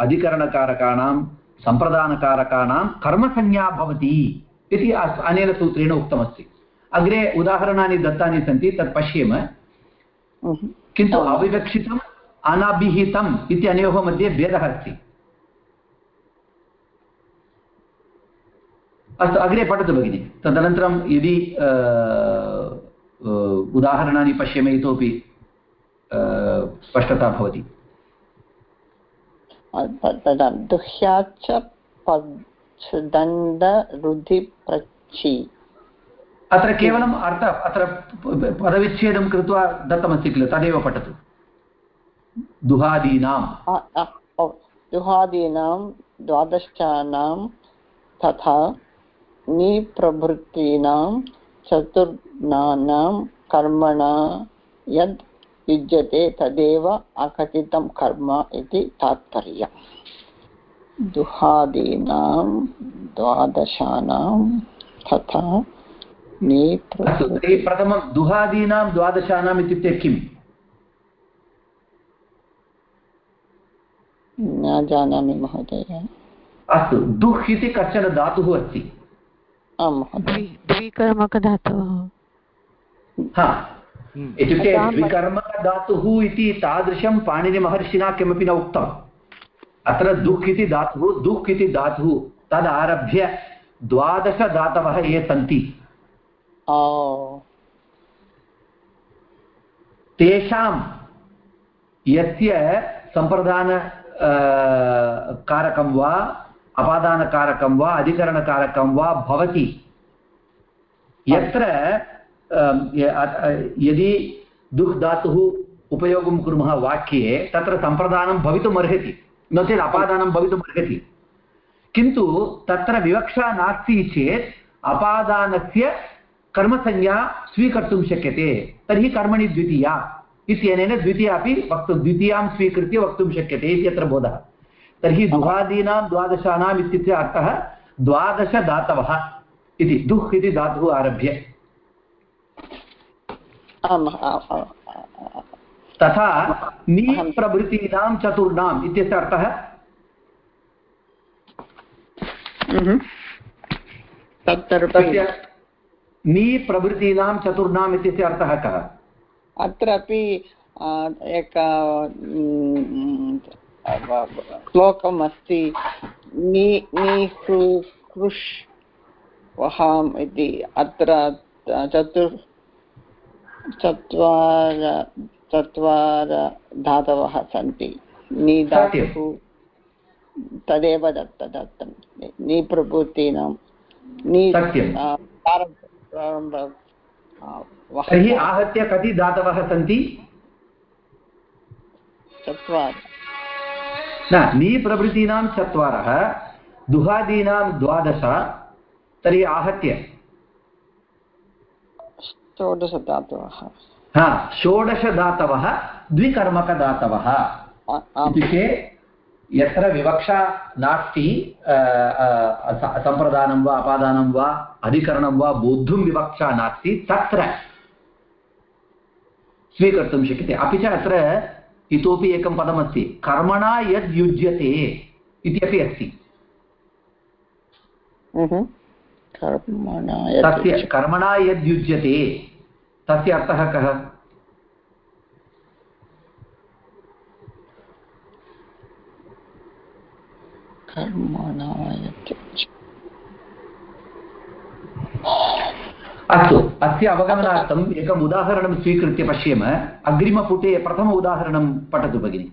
अधिकरणकारकाणां सम्प्रदानकारकाणां कर्मसंज्ञा भवति इति अनेन सूत्रेण उक्तमस्ति। अग्रे उदाहरणानि दत्तानि सन्ति तत् पश्येम। किन्तु अविवक्षितम् अनभिहितम् इत्यनयोः मध्ये भेदः अस्ति। अस्तु अग्रे पठतु भगिनि। तदनन्तरं यदि उदाहरणानि पश्यामि इतोपि स्पष्टता भवति। दुह्याच्च दण्डरुधिप्रक्षि अत्र केवलम् अर्थ अत्र पदविच्छेदं कृत्वा दत्तमस्ति किल? तदेव पठतु। दुहादीनां दुहादीनां द्वादशानां तथा निप्रभृतीनां चतुर्णानां कर्मणा यद् युज्यते तदेव अकथितं कर्म इति तात्पर्यम्। दुहादीनां द्वादशानां तथा प्रथमं दुहादीनां द्वादशानाम् इत्युक्ते किम्? न जानामि महोदय। अस्तु दुह् इति कश्चन धातुः अस्ति। द्विकर्मकधातुः हा। इत्युक्ते द्विकर्मकधातुः इति तादृशं पाणिनिमहर्षिणा किमपि न उक्तम्। अत्र दुःख् इति धातुः दुःख् इति धातुः तदारभ्य द्वादशधातवः ये सन्ति। तेषां यस्य सम्प्रदान कारकं वा, अपादानकारकं वा, अधिकरणकारकं वा भवति। यत्र यदि दुह् धातुः उपयोगं कुर्मः वाक्ये, तत्र सम्प्रदानं भवितुम् अर्हति नो चेत् अपादानं भवितुम् अर्हति किन्तु तत्र विवक्षा नास्ति चेत् अपादानस्य कर्मसंज्ञा स्वीकर्तुं शक्यते। तर्हि कर्मणि द्वितीया। इत्यनेन द्वितीया अपि वक्तुं द्वितीयां स्वीकृत्य वक्तुं शक्यते इत्यत्र बोधः। तर्हि दुहादीनां द्वादशानाम् इत्युक्ते अर्थः द्वादशधातवः इति दुह् इति धातुः आरभ्य। तथा नी प्रभृतीनां चतुर्णाम् इत्यस्य अर्थः? तस्य नी प्रभृतीनां चतुर्णाम् इत्यस्य अर्थः कः? अत्रापि एक श्लोकम् अस्ति नि कृष् वहाम् इति अत्र चतुर् चत्वार चत्वार धातवः सन्ति। नि धातुः तदेव दत्त दत्तं। निप्रभूतीनां नि तर्हि आहत्य कति धातवः सन्ति? चत्वारि। न नीप्रभृतीनां चत्वारः दुहादीनां द्वादश तर्हि आहत्य। षोडशधातवः हा षोडशधातवः द्विकर्मकधातवः इत्युक्ते यत्र विवक्षा नास्ति सम्प्रदानं वा अपादानं वा अधिकरणं वा बोद्धुं विवक्षा नास्ति तत्र स्वीकर्तुं शक्यते। अपि च अत्र इतोपि एकं पदमस्ति। कर्मणा यद् युज्यते इति अपि अस्ति तस्य कर्मणा यद् युज्यते तस्य अर्थः कः? अस्तु अस्य अवगमनार्थम् एकम् उदाहरणं स्वीकृत्य पश्येम। अग्रिमपुटे प्रथम उदाहरणं पठतु भगिनि।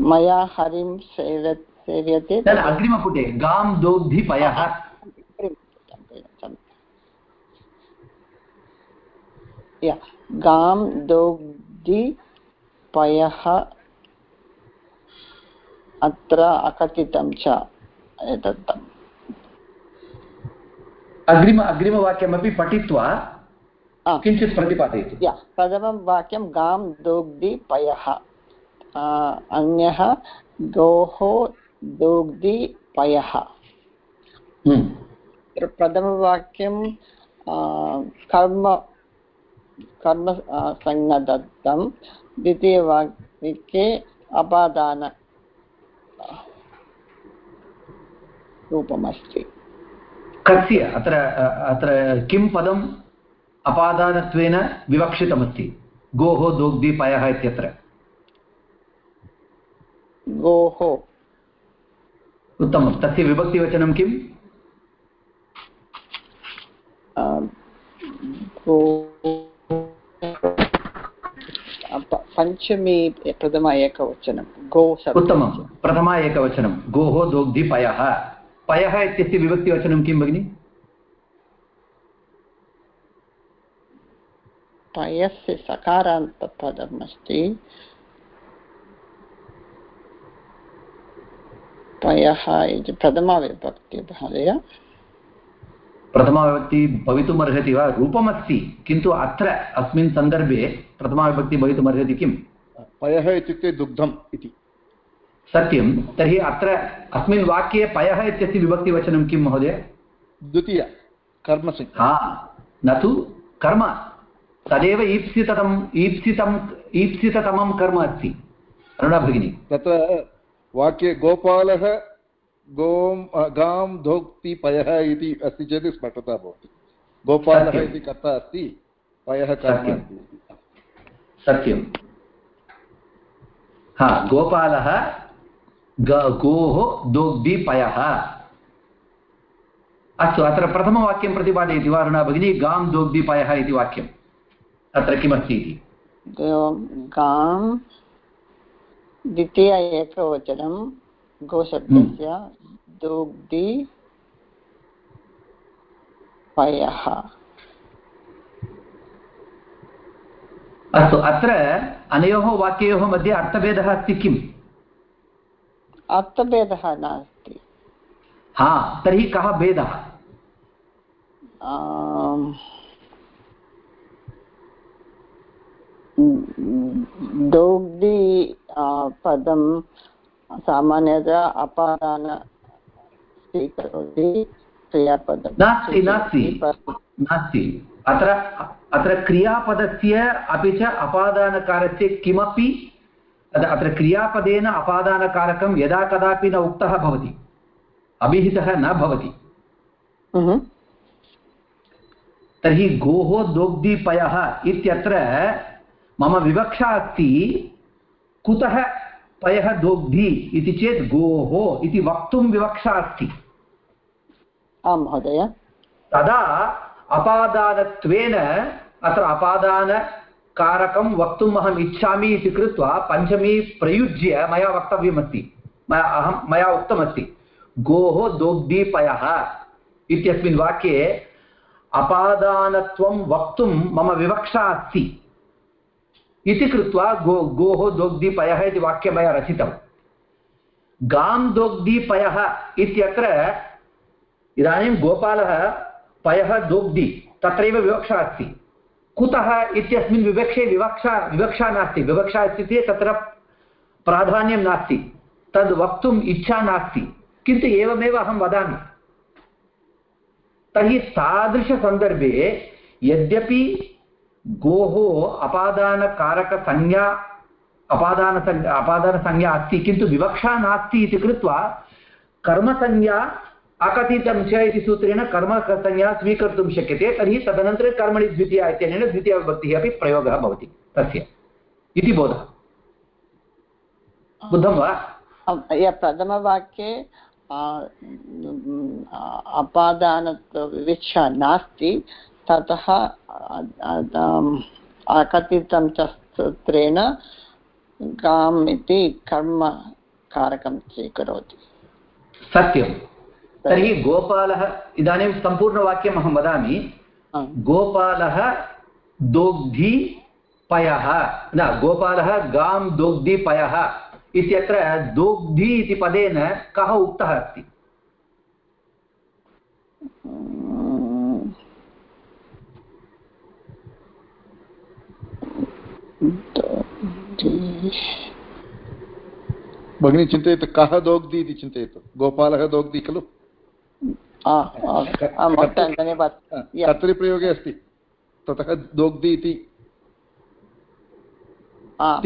मया हरिं सेव्यते। अग्रिमपुटे गां दोग्धिपयः गां दोग्धि पयः अत्र अकथितं च एतत्। अग्रिम अग्रिमवाक्यमपि पठित्वा किञ्चित् प्रतिपादयतु। प्रथमं वाक्यं गां दोग्धि पयः। अन्यः गोः दोग्धि पयः। हम्म। प्रथमवाक्यं कर्म कर्म संज्ञदत्तं द्वितीयवाक्ये अपादान रूपमस्ति। कस्य? अत्र अत्र किं पदम्? अपादानत्वेन विवक्षितमस्ति। गोः दोग्धि पयः इत्यत्र। गोः। उत्तमं। तस्य विभक्तिवचनं किम्? गो पञ्चमी प्रथमा एकवचनं गो उत्तमं प्रथमा एकवचनं गोः दोग्धि पयः पयः इत्यस्य विभक्तिवचनं किं भगिनि पयस्य सकारान्तपदम् अस्ति पयः इति प्रथमा विभक्ति महोदय प्रथमाविभक्ति भवितुम् अर्हति वा? रूपमस्ति किन्तु अत्र अस्मिन् सन्दर्भे प्रथमाविभक्ति भवितुम् अर्हति किम्? पयः इत्युक्ते दुग्धम् इति। सत्यं तर्हि अत्र अस्मिन् वाक्ये पयः इत्यस्य विभक्तिवचनं किं महोदय? द्वितीय कर्मसंज्ञा हा न तु कर्म। तदेव ईप्सितम् ईप्सितम् ईप्सिततमं कर्म अस्ति। अरुणा भगिनी। तत्र वाक्ये गोपालः गों गां धोक्ति पयः इति अस्ति चेत् स्पष्टता भवति। गोपालः इति कर्ता अस्ति पयः कर्म अस्ति। सत्यं हा गोपालः गोः दोग्धि पयः। अस्तु अत्र प्रथमवाक्यं प्रतिपादयति वा अरुणा भगिनी गां दोग्धि पयः इति वाक्यम्। अत्र किमस्ति इति? गां द्वितीय एकवचनं। गोशब्दस्य दुग्धि पयः। अस्तु अत्र अनयोः वाक्ययोः मध्ये अर्थभेदः अस्ति किम्? अर्थभेदः नास्ति। हा तर्हि कः भेदः? दोग्धि पदं सामान्यतया अपादान स्वीकरोति क्रियापदं। नास्ति नास्ति। नास्ति। अत्र अत्र क्रियापदस्य अपि च अपादानकारस्य किमपि अत्र क्रियापदेन अपादानकारकं यदा कदापि न उक्तः भवति। अभिहितः न भवति। तर्हि गोः दोग्धिपयः इत्यत्र मम विवक्षा अस्ति कुतः पयः दोग्धि इति चेत् गोः इति वक्तुं विवक्षा अस्ति। आं महोदय। तदा अपादानत्वेन अत्र अपादानकारकं वक्तुम् अहम् इच्छामि इति कृत्वा पञ्चमी प्रयुज्य मया वक्तव्यमस्ति। मया अहं मया उक्तमस्ति। गोः दोग्धीपयः इत्यस्मिन् वाक्ये अपादानत्वं वक्तुं मम विवक्षा अस्ति। इति कृत्वा गो, गोः दोग्धिपयः इति वाक्यं मया रचितं गां दोग्धिपयः इत्यत्र इदानीं गोपालः पयः दोग्धि, तत्रैव विवक्षा अस्ति। कुतः इत्यस्मिन् विवक्षे विवक्षा विवक्षा नास्ति। विवक्षा इत्युक्ते तत्र प्राधान्यं नास्ति। तद् वक्तुम् इच्छा नास्ति। किन्तु एवमेव अहं वदामि। तर्हि तादृशसन्दर्भे यद्यपि गोः अपादानकारकसंज्ञा अपादानसंज्ञा अपादानसंज्ञा अस्ति किन्तु विवक्षा नास्ति इति कृत्वा कर्मसंज्ञा अकथितं च इति सूत्रेण कर्मसंज्ञा स्वीकर्तुं शक्यते तर्हि तदनन्तरं कर्मणि द्वितीया इत्यनेन द्वितीयविभक्तिः अपि प्रयोगः भवति तस्य। इति बोधः। बुद्धं वा? प्रथमवाक्ये अपादानविवक्षा नास्ति ततः कथितं च सूत्रेण गाम् इति कर्मकारकं स्वीकरोति। सत्यं। तर्हि गोपालः इदानीं सम्पूर्णवाक्यम् अहं वदामि। गोपालः दोग्धि पयः। न गोपालः गां दोग्धि पयः इत्यत्र दोग्धि इति पदेन कः उक्तः अस्ति? भगिनी चिन्तयतु कः दोग्धि इति चिन्तयतु? गोपालः दोग्धि खलु? कर्तरिप्रयोगे अस्ति? ततः दोग्धि इति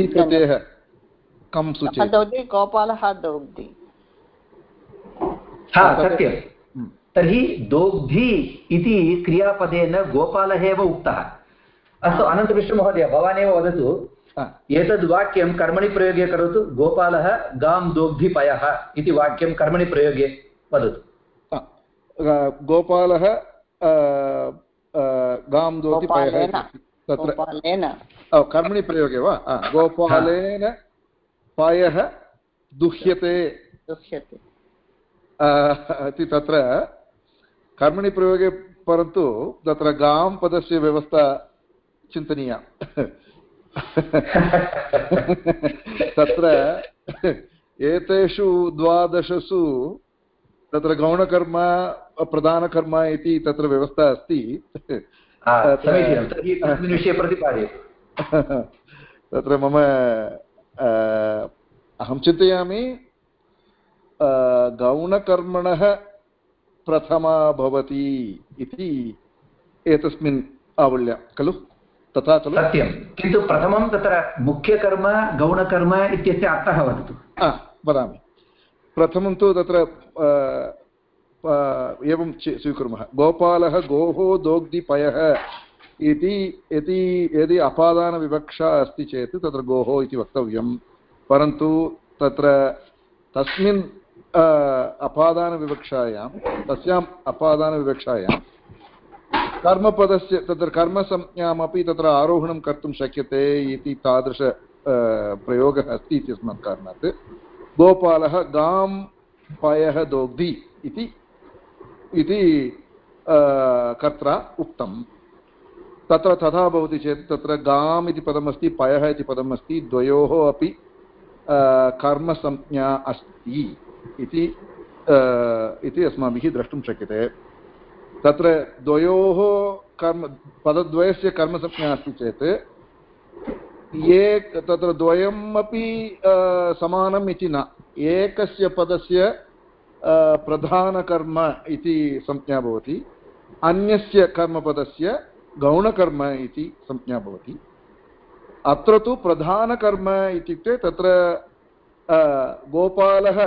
प्रत्ययः कं सूचयति? गोपालः दोग्धि। सत्यं। तर्हि दोग्धि इति क्रियापदेन गोपालः एव उक्तः। अस्तु अनन्तकृष्णमहोदय भवानेव वदतु एतद् वाक्यं कर्मणि प्रयोगे करोतु गोपालः गां दोग्धिपयः इति वाक्यं कर्मणि प्रयोगे वदतु। गोपालः गां दोग्धिपयः तत्र। कर्मणि प्रयोगे वा? गोपालेन पयः दुह्यते। दुह्यते। इति तत्र कर्मणि प्रयोगे परन्तु तत्र गां पदस्य व्यवस्था चिन्तनीया। [LAUGHS] तत्र एतेषु द्वादशसु तत्र गौणकर्म प्रधानकर्म इति तत्र व्यवस्था अस्ति। [LAUGHS] तत्र मम अहं चिन्तयामि गौणकर्मणः प्रथमा भवति इति एतस्मिन् आवल्या खलु? तथा खलु सत्यं। किन्तु प्रथमं तत्र मुख्यकर्म गौणकर्म इत्यस्य अर्थः वदतु। वदामि। प्रथमं तु तत्र एवं स्वीकुर्मः। गोपालः गोः दोग्धिपयः इति यदि यदि अपादानविवक्षा अस्ति चेत् तत्र गोः इति वक्तव्यं। परन्तु तत्र तस्मिन् अपादानविवक्षायां तस्याम् अपादानविवक्षायां कर्मपदस्य तत्र कर्मसंज्ञामपि तत्र आरोहणं कर्तुं शक्यते इति तादृश प्रयोगः अस्ति इत्यस्मात् कारणात्। गोपालः गां पयः दोग्धि इति इति कर्त्रा उक्तं तत्र तथा भवति चेत् तत्र गाम् इति पदमस्ति पयः इति पदम् अस्ति, द्वयोः अपि कर्मसंज्ञा अस्ति इति अस्माभिः द्रष्टुं शक्यते। तत्र द्वयोः कर्म, पदद्वयस्य कर्मसंज्ञा अस्ति चेत्, ये तत्र द्वयम् अपि समानम् इति न, एकस्य पदस्य प्रधानकर्म इति संज्ञा भवति, अन्यस्य कर्मपदस्य गौणकर्म इति संज्ञा भवति। अत्र तु प्रधानकर्म इत्युक्ते तत्र गोपालः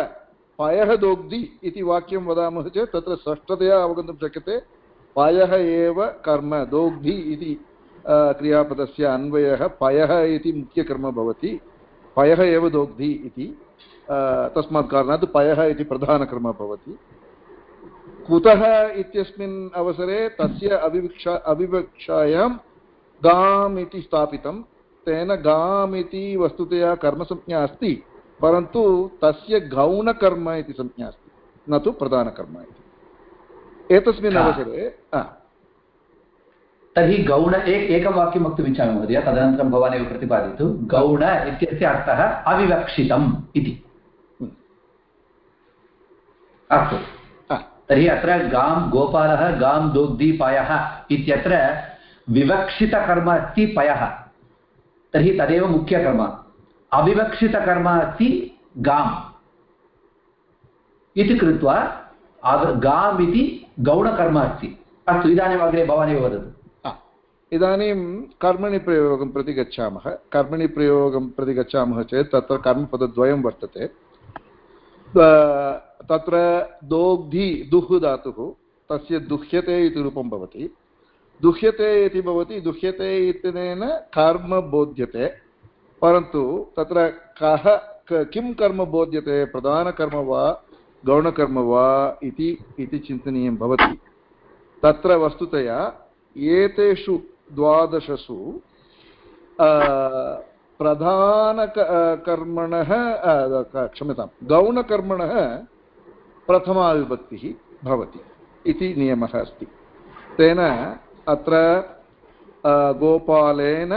पयः दोग्धि इति वाक्यं वदामः चेत् तत्र स्पष्टतया अवगन्तुं शक्यते। पयः एव कर्म, दोग्धि इति क्रियापदस्य अन्वयः पयः इति मुख्यकर्म भवति। पयः एव दोग्धि इति तस्मात् कारणात् पयः इति प्रधानकर्म भवति। कुतः इत्यस्मिन् अवसरे तस्य अविवक्षा अविवक्षायां गाम् इति स्थापितं। तेन गाम् इति वस्तुतया कर्मसंज्ञा अस्ति। परन्तु तस्य गौणकर्म इति संज्ञा अस्ति। न तु प्रधानकर्म इति। एतस्मिन् अवसरे तर्हि गौण एक एकं वाक्यं वक्तुमिच्छामि महोदय तदनन्तरं भवान् एव प्रतिपादयतु गौण इत्यस्य अर्थः अविवक्षितम् इति। अस्तु। तर्हि अत्र गां गोपालः गां दोग्धि पयः इत्यत्र विवक्षितकर्म अस्ति पयः। तर्हि तदेव मुख्यकर्म। अविवक्षितकर्म अस्ति, गाम्। इति कृत्वा गाम् इति गौणकर्म अस्ति। अस्तु, इदानीम् अग्रे भवान् एव वदतु। इदानीं कर्मणि प्रयोगं प्रति गच्छामः। कर्मणि प्रयोगं प्रति गच्छामः चेत् तत्र कर्मपदद्वयं वर्तते। तत्र दोग्धि दुह् धातुः, तस्य दुह्यते इति रूपं भवति। दुह्यते इति भवति, दुह्यते इत्यनेन कर्म बोध्यते। परन्तु तत्र कः किं कर्म बोध्यते? प्रधानकर्म वा गौणकर्म वा इति इति चिन्तनीयं भवति। तत्र वस्तुतया एतेषु द्वादशसु प्रधानकर्मणः क्षम्यतां गौणकर्मणः प्रथमाविभक्तिः भवति इति नियमः अस्ति। तेन अत्र गोपालेन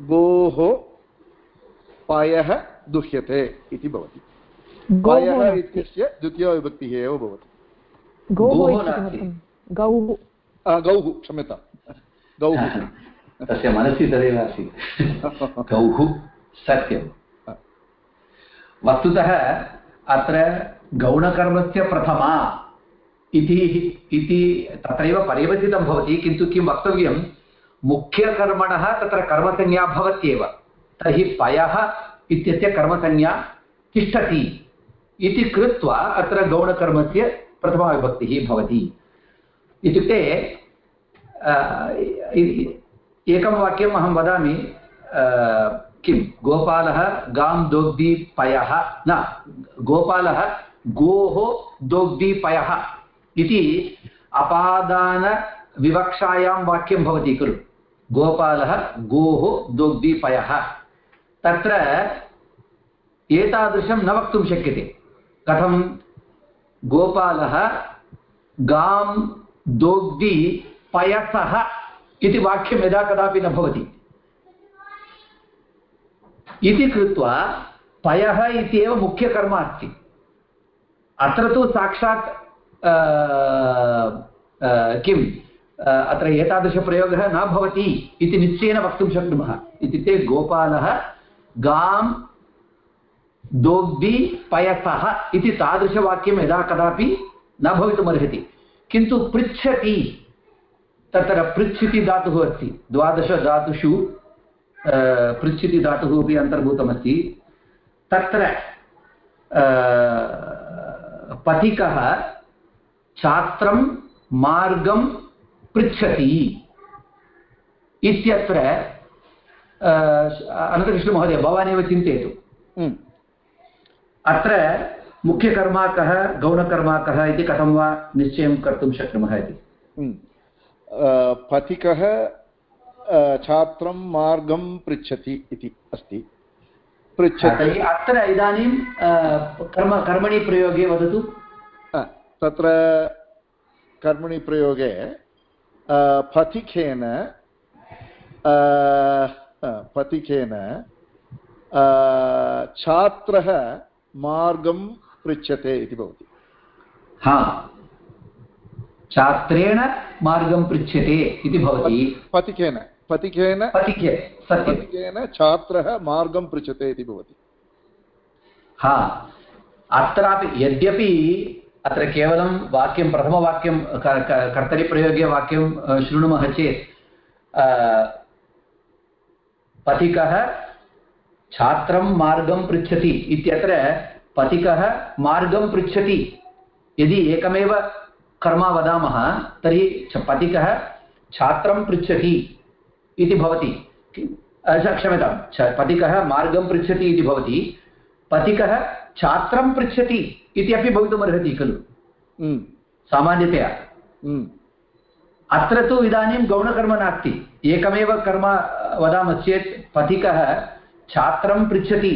गोः पयः दुह्यते इति भवति। पयः इत्यस्य द्वितीयविभक्तिः एव भवति। गौः गौः क्षम्यतां। गौः। तस्य मनसि तदेव आसीत्। गौः सत्यं। वस्तुतः अत्र गौणकर्मस्य प्रथमा इति तत्रैव परिवर्तितं भवति किन्तु किं वक्तव्यं मुख्यकर्मणः तत्र कर्मसंज्ञा भवत्येव। तर्हि पयः इत्यस्य कर्मसंज्ञा तिष्ठति इति कृत्वा अत्र गौणकर्मस्य प्रथमाविभक्तिः भवति। इत्युक्ते एकं वाक्यम् अहं वदामि किं? गोपालः गां दोग्धीपयः न, गोपालः गोः दोग्धीपयः इति अपादानविवक्षायां वाक्यं भवति खलु। गोपालः गोः दोग्धीपयः। तत्र एतादृशं न वक्तुं शक्यते। कथं? गोपालः गां दोग्धि पयसः इति वाक्यं यदा कदापि न भवति। इति कृत्वा पयः इत्येव मुख्यकर्म अस्ति। अत्र तु साक्षात् किम्? अत्र एतादृशप्रयोगः न भवति इति निश्चयेन वक्तुं शक्नुमः। इत्युक्ते गोपालः गां दोग्धि पयसः इति तादृशवाक्यं यदा कदापि न भवितुमर्हति। किन्तु पृच्छति, तत्र पृच्छिति धातुः अस्ति। द्वादशधातुषु पृच्छिति धातुः अपि अन्तर्भूतमस्ति। तत्र पथिकः छात्रं मार्गं पृच्छति। इत्यत्र अनन्तकृष्णमहोदय भवानेव चिन्तयतु। हम्म। अत्र मुख्यकर्मा कः गौणकर्मा कः इति कथं वा निश्चयं कर्तुं शक्नुमः इति? हम्म। पथिकः छात्रं मार्गं पृच्छति इति अस्ति। पृच्छति। अत्र इदानीं कर्म कर्मणि प्रयोगे वदतु। तत्र कर्मणि प्रयोगे पथिकेन पथिकेन छात्रः मार्गं पृच्छते इति भवति। हा। छात्रेण मार्गं पृच्छ्यते इति भवति। पथिकेन पथिकेन पथिकेन छात्रः मार्गं पृच्छते इति भवति। हा। अत्रापि यद्यपि अत्र केवलं वाक्यं, प्रथमवाक्यं कर्तरिप्रयोगे वाक्यं शृणुमः चेत् पथिकः छात्रं मार्गं पृच्छति इत्यत्र पथिकः मार्गं पृच्छति। यदि एकमेव कर्म वदामः, तर्हि पथिकः छात्रं पृच्छति इति भवति। क्षम्यतां। पथिकः मार्गं पृच्छति इति भवति। पथिकः छात्रं पृच्छति इति अपि भवितुमर्हति खलु। सामान्यतया। अत्र तु इदानीं गौणकर्म नास्ति। एकमेव कर्म वदामश्चेत् पथिकः छात्रं पृच्छति।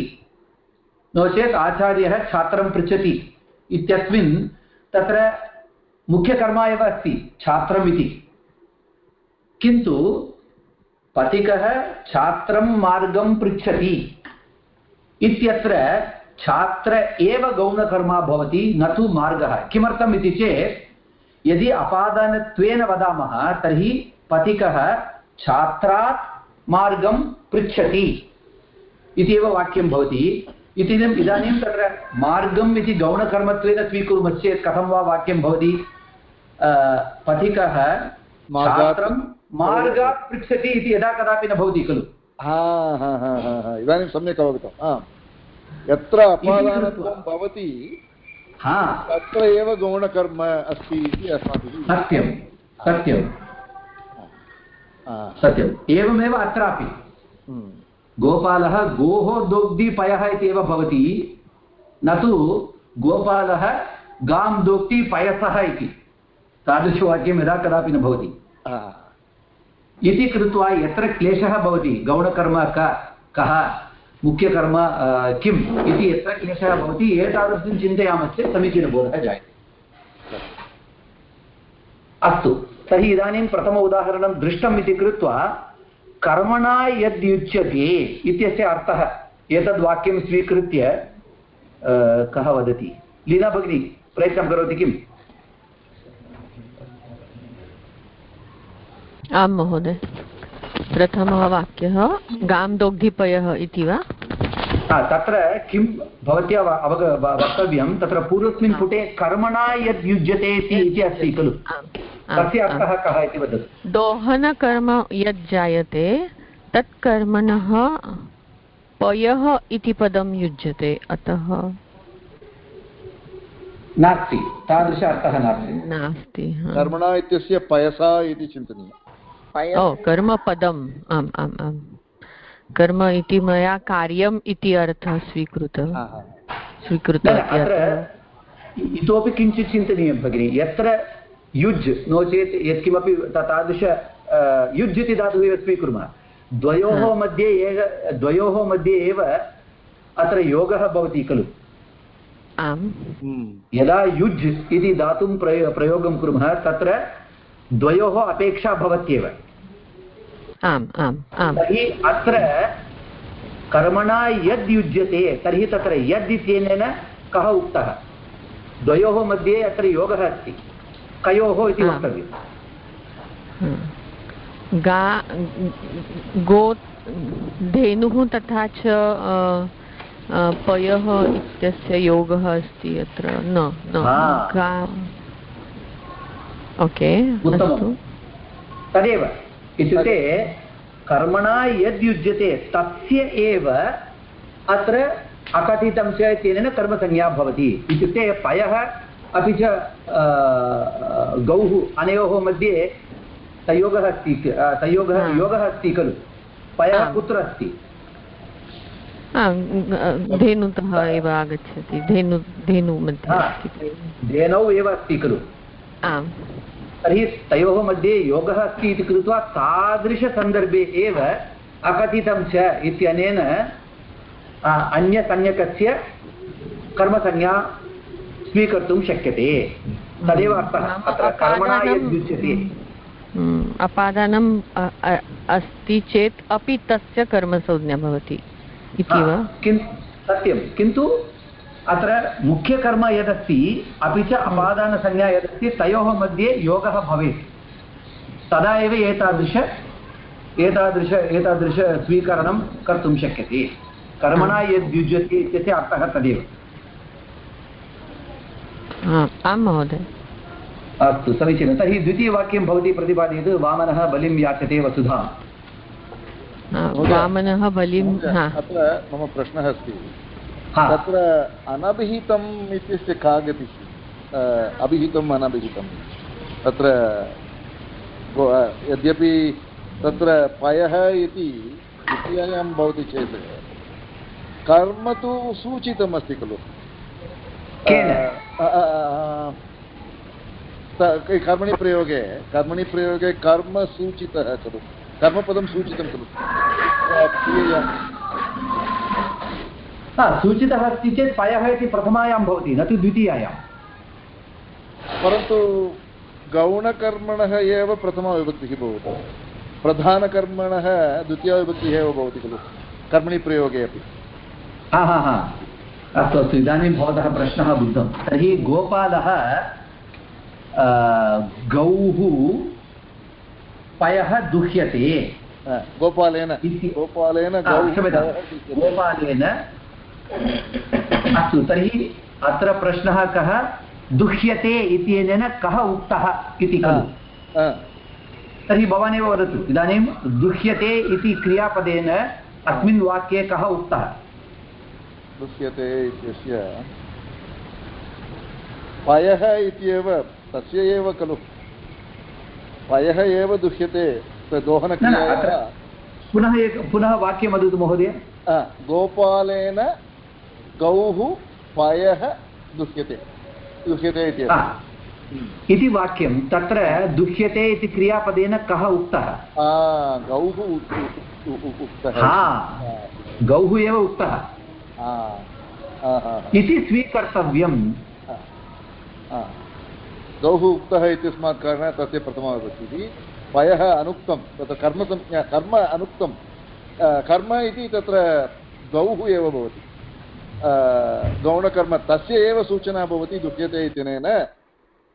नो चेत् आचार्यः छात्रं पृच्छति इत्यस्मिन् तत्र मुख्यकर्म एव अस्ति छात्रम् इति। किन्तु पथिकः छात्रं मार्गं पृच्छति इत्यत्र छात्र एव गौणकर्मा भवति न तु मार्गः। किमर्थम् इति चेत् यदि अपादानत्वेन वदामः तर्हि पथिकः छात्रात् मार्गं पृच्छति। इति एव वाक्यं भवति। इति इदानीं तत्र मार्गम् इति गौणकर्मत्वेन स्वीकुर्मश्चेत् कथं वा वाक्यं भवति? पथिकः छात्रं मार्गात् पृच्छति इति यदा कदापि न भवति खलु। इदानीं सम्यक् अवगतम् यत्र अपादानत्वं भवति तत्र एव गौणकर्म अस्ति इति अस्माभिः सत्यं सत्यं। सत्यम् एवमेव अत्रापि। हम्म। गोपालः गोः दोग्धिपयः इति एव भवति न तु गोपालः गां दोक्ति पयसः इति। तादृशवाक्यं यदा कदापि न भवति। इति कृत्वा यत्र क्लेशः भवति गौणकर्म क कः? मुख्यकर्म किम् इति यत्र क्लेशः भवति, एतादृशं चिन्तयामश्चेत् समीचीनबोधः जायते। अस्तु, तर्हि इदानीं प्रथम उदाहरणं दृष्टम् इति कृत्वा, कर्मणा यद्युच्यते इत्यस्य अर्थः, एतद् स्वीकृत्य कः वदति? लीना भगिनी, प्रयत्नं करोति किम्? आं महोदय। प्रथमः वाक्यः गाम्दोग्धिपयः इति वा? तत्र किं भवत्या अवग वक्तव्यं तत्र पूर्वस्मिन् पुटे कर्मणा यद् युज्यते इति अस्ति खलु? तस्य अर्थः कः इति वदतु। दोहनकर्म यद् जायते तत् कर्मणः पयः इति पदं युज्यते अतः? नास्ति तादृश अर्थः नास्ति। नास्ति कर्मणा इत्यस्य पयसा इति चिन्तनीयम्। ओ कर्मपदम् आम् आम् आम् कर्म इति मया कार्यम् इति अर्थः स्वीकृतः स्वीकृतः इतोपि किञ्चित् चिन्तनीयं भगिनि यत्र युज् नो चेत् यत्किमपि तादृश युज् इति धातुः एव स्वीकुर्मः. द्वयोः मध्ये एक द्वयोः मध्ये एव अत्र योगः भवति खलु. आम्. यदा युज् इति धातुं प्रयो प्रयोगं कुर्मः तत्र द्वयोः अपेक्षा भवत्येव. आम् आम् आम्। तर्हि अत्र कर्मणा यद् युज्यते तर्हि तत्र यद् इत्यनेन कः उक्तः? द्वयोः मध्ये अत्र योगः अस्ति। कयोः इति वक्तव्यम्? गा गो धेनुः तथा च पयः इत्यस्य योगः अस्ति अत्र। न न। गा ओके तदेव। इत्युक्ते कर्मणा यद्युज्यते तस्य एव अत्र अकथितं च इत्यनेन कर्मसंज्ञा भवति। इत्युक्ते पयः अपि च गौः अनयोः मध्ये संयोगः अस्ति संयोगः योगः अस्ति खलु। पयः कुत्र अस्ति। धेनुतः एव आगच्छति धेनु धेनु मध्ये धेनौ एव अस्ति खलु। आम्। तर्हि तयोः मध्ये योगः अस्ति इति कृत्वा तादृशसन्दर्भे एव अकथितं च इत्यनेन अन्यसंज्ञकस्य कर्मसंज्ञा स्वीकर्तुं शक्यते। तदेव अर्थः। अत्र कर्मणा यद्युच्यते। अपादानम् अस्ति चेत् अपि तस्य कर्मसंज्ञा भवति इति वा? किं सत्यं। किन्तु अत्र मुख्यकर्म यदस्ति अपि च अपादानसंज्ञा यदस्ति तयोः मध्ये योगः भवेत्। तदा एव एतादृश एतादृश एतादृशस्वीकरणं कर्तुं शक्यते। कर्मणा यद्युज्यते इत्यस्य अर्थः तदेव। आं महोदय। अस्तु समीचीनं। तर्हि द्वितीयवाक्यं भवती प्रतिपादयतु वामनः बलिं याचते वसुधा। वामनः बलिं अत्र मम प्रश्नः अस्ति। तत्र अनभिहितम् इत्यस्य का गतिः अभिहितम् अनभिहितं तत्र यद्यपि तत्र पयः इति द्वितीयायां भवति चेत् कर्म तु सूचितमस्ति खलु। कर्मणि प्रयोगे कर्मणि प्रयोगे कर्म सूचितः खलु। कर्मपदं सूचितं खलु। सूचितः अस्ति चेत् पयः इति प्रथमायां भवति न तु द्वितीयायां। परन्तु गौणकर्मणः एव प्रथमाविभक्तिः भवति। प्रधानकर्मणः द्वितीयाविभक्तिः एव भवति खलु कर्मणि प्रयोगे अपि। हा हा हा। अस्तु अस्तु इदानीं भवतः प्रश्नः बुद्धं तर्हि गोपालः गौः पयः दुह्यते। गोपालेन गोपालेन गोपालेन अस्तु तर्हि अत्र प्रश्नः कः? दुह्यते इत्यनेन कः उक्तः इति खलु? तर्हि भवानेव वदतु इदानीं दुह्यते इति क्रियापदेन अस्मिन् वाक्ये कः उक्तः? दुह्यते इत्यस्य पयः इत्येव तस्य एव खलु। पयः एव दुह्यते दोहनक्रिया पुनः एक पुनः वाक्यं वदतु महोदय। गोपालेन गौः पयः दुह्यते। दुह्यते इति इति वाक्यं। तत्र दुह्यते इति क्रियापदेन कः उक्तः? गौः उक्तः। हा। गौः एव उक्तः। इति स्वीकर्तव्यम् गौः उक्तः इत्यस्मात् कारणात् तस्य प्रथमाविभक्तिः पयः अनुक्तं। तत्र कर्मसंज्ञा कर्म अनुक्तं। कर्म इति तत्र गौः एव भवति। गौणकर्म तस्य एव सूचना भवति दुह्यते इत्यनेन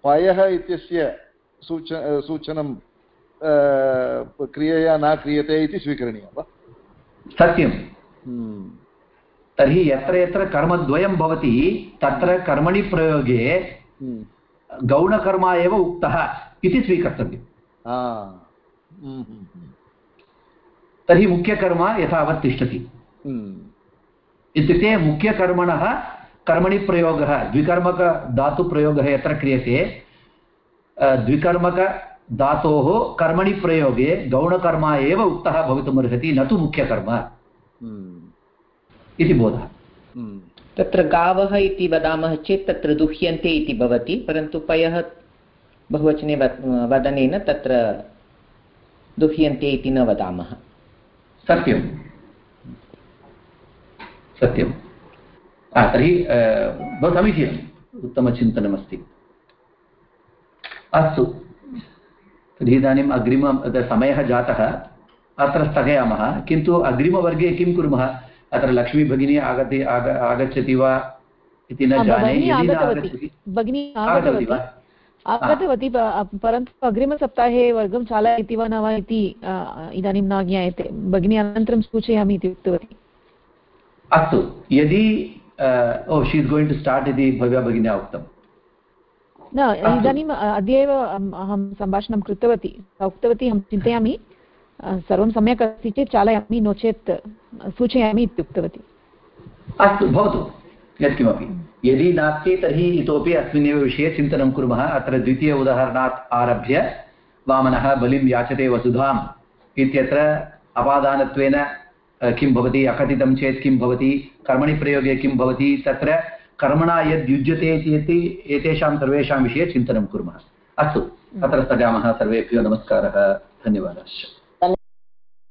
पयः इत्यस्य सूच सूचनं क्रियया न क्रियते इति स्वीकरणीयं वा सत्यं तर्हि यत्र यत्र कर्मद्वयं भवति तत्र कर्मणि प्रयोगे गौणकर्म एव उक्तः इति स्वीकर्तव्यम् तर्हि मुख्यकर्म यथावत् तिष्ठति इत्युक्ते मुख्यकर्मणः कर्मणि प्रयोगः द्विकर्मकधातुप्रयोगः यत्र क्रियते द्विकर्मकधातोः कर्मणि प्रयोगे गौणकर्म एव उक्तः भवितुमर्हति न तु मुख्यकर्म। इति बोधः। तत्र गावः इति वदामः चेत् तत्र दुह्यन्ते इति भवति परन्तु पयः बहुवचने वदनेन तत्र दुह्यन्ते इति न वदामः। सत्यं सत्यं। तर्हि बहु समीचीनम्। उत्तमचिन्तनमस्ति। अस्तु। तर्हि इदानीम् अग्रिम समयः जातः। अत्र स्थगयामः। किन्तु अग्रिमवर्गे किं कुर्मः? अत्र लक्ष्मीभगिनी आगति आग आगच्छति वा इति न जाने। भगिनी आगतवती। आगतवती परन्तु अग्रिमसप्ताहे वर्गं चालयति वा न वा इति इदानीं न ज्ञायते। भगिनी अनन्तरं सूचयामि इति उक्तवती। अस्तु यदि ओ she is going to start इति भव्या भगिन्या उक्तं न इदानीम् अद्य एव अहं सम्भाषणं कृतवती। उक्तवती अहं चिन्तयामि सर्वं सम्यक् अस्ति चेत् चालयामि नो चेत् सूचयामि इत्युक्तवती अस्तु भवतु यत्किमपि। यदि नास्ति तर्हि इतोपि अस्मिन्नेव विषये चिन्तनं कुर्मः। अत्र द्वितीय उदाहरणात् आरभ्य वामनः बलिं याचते वसुधाम् इत्यत्र अपादानत्वेन किं भवति अकथितं चेत् किं भवति कर्मणि प्रयोगे किं भवति तत्र कर्मणा यद्युज्यते इति एतेषां सर्वेषां विषये चिन्तनं कुर्मः। अस्तु अत्र स्थगामः सर्वेभ्यो नमस्कारः धन्यवादः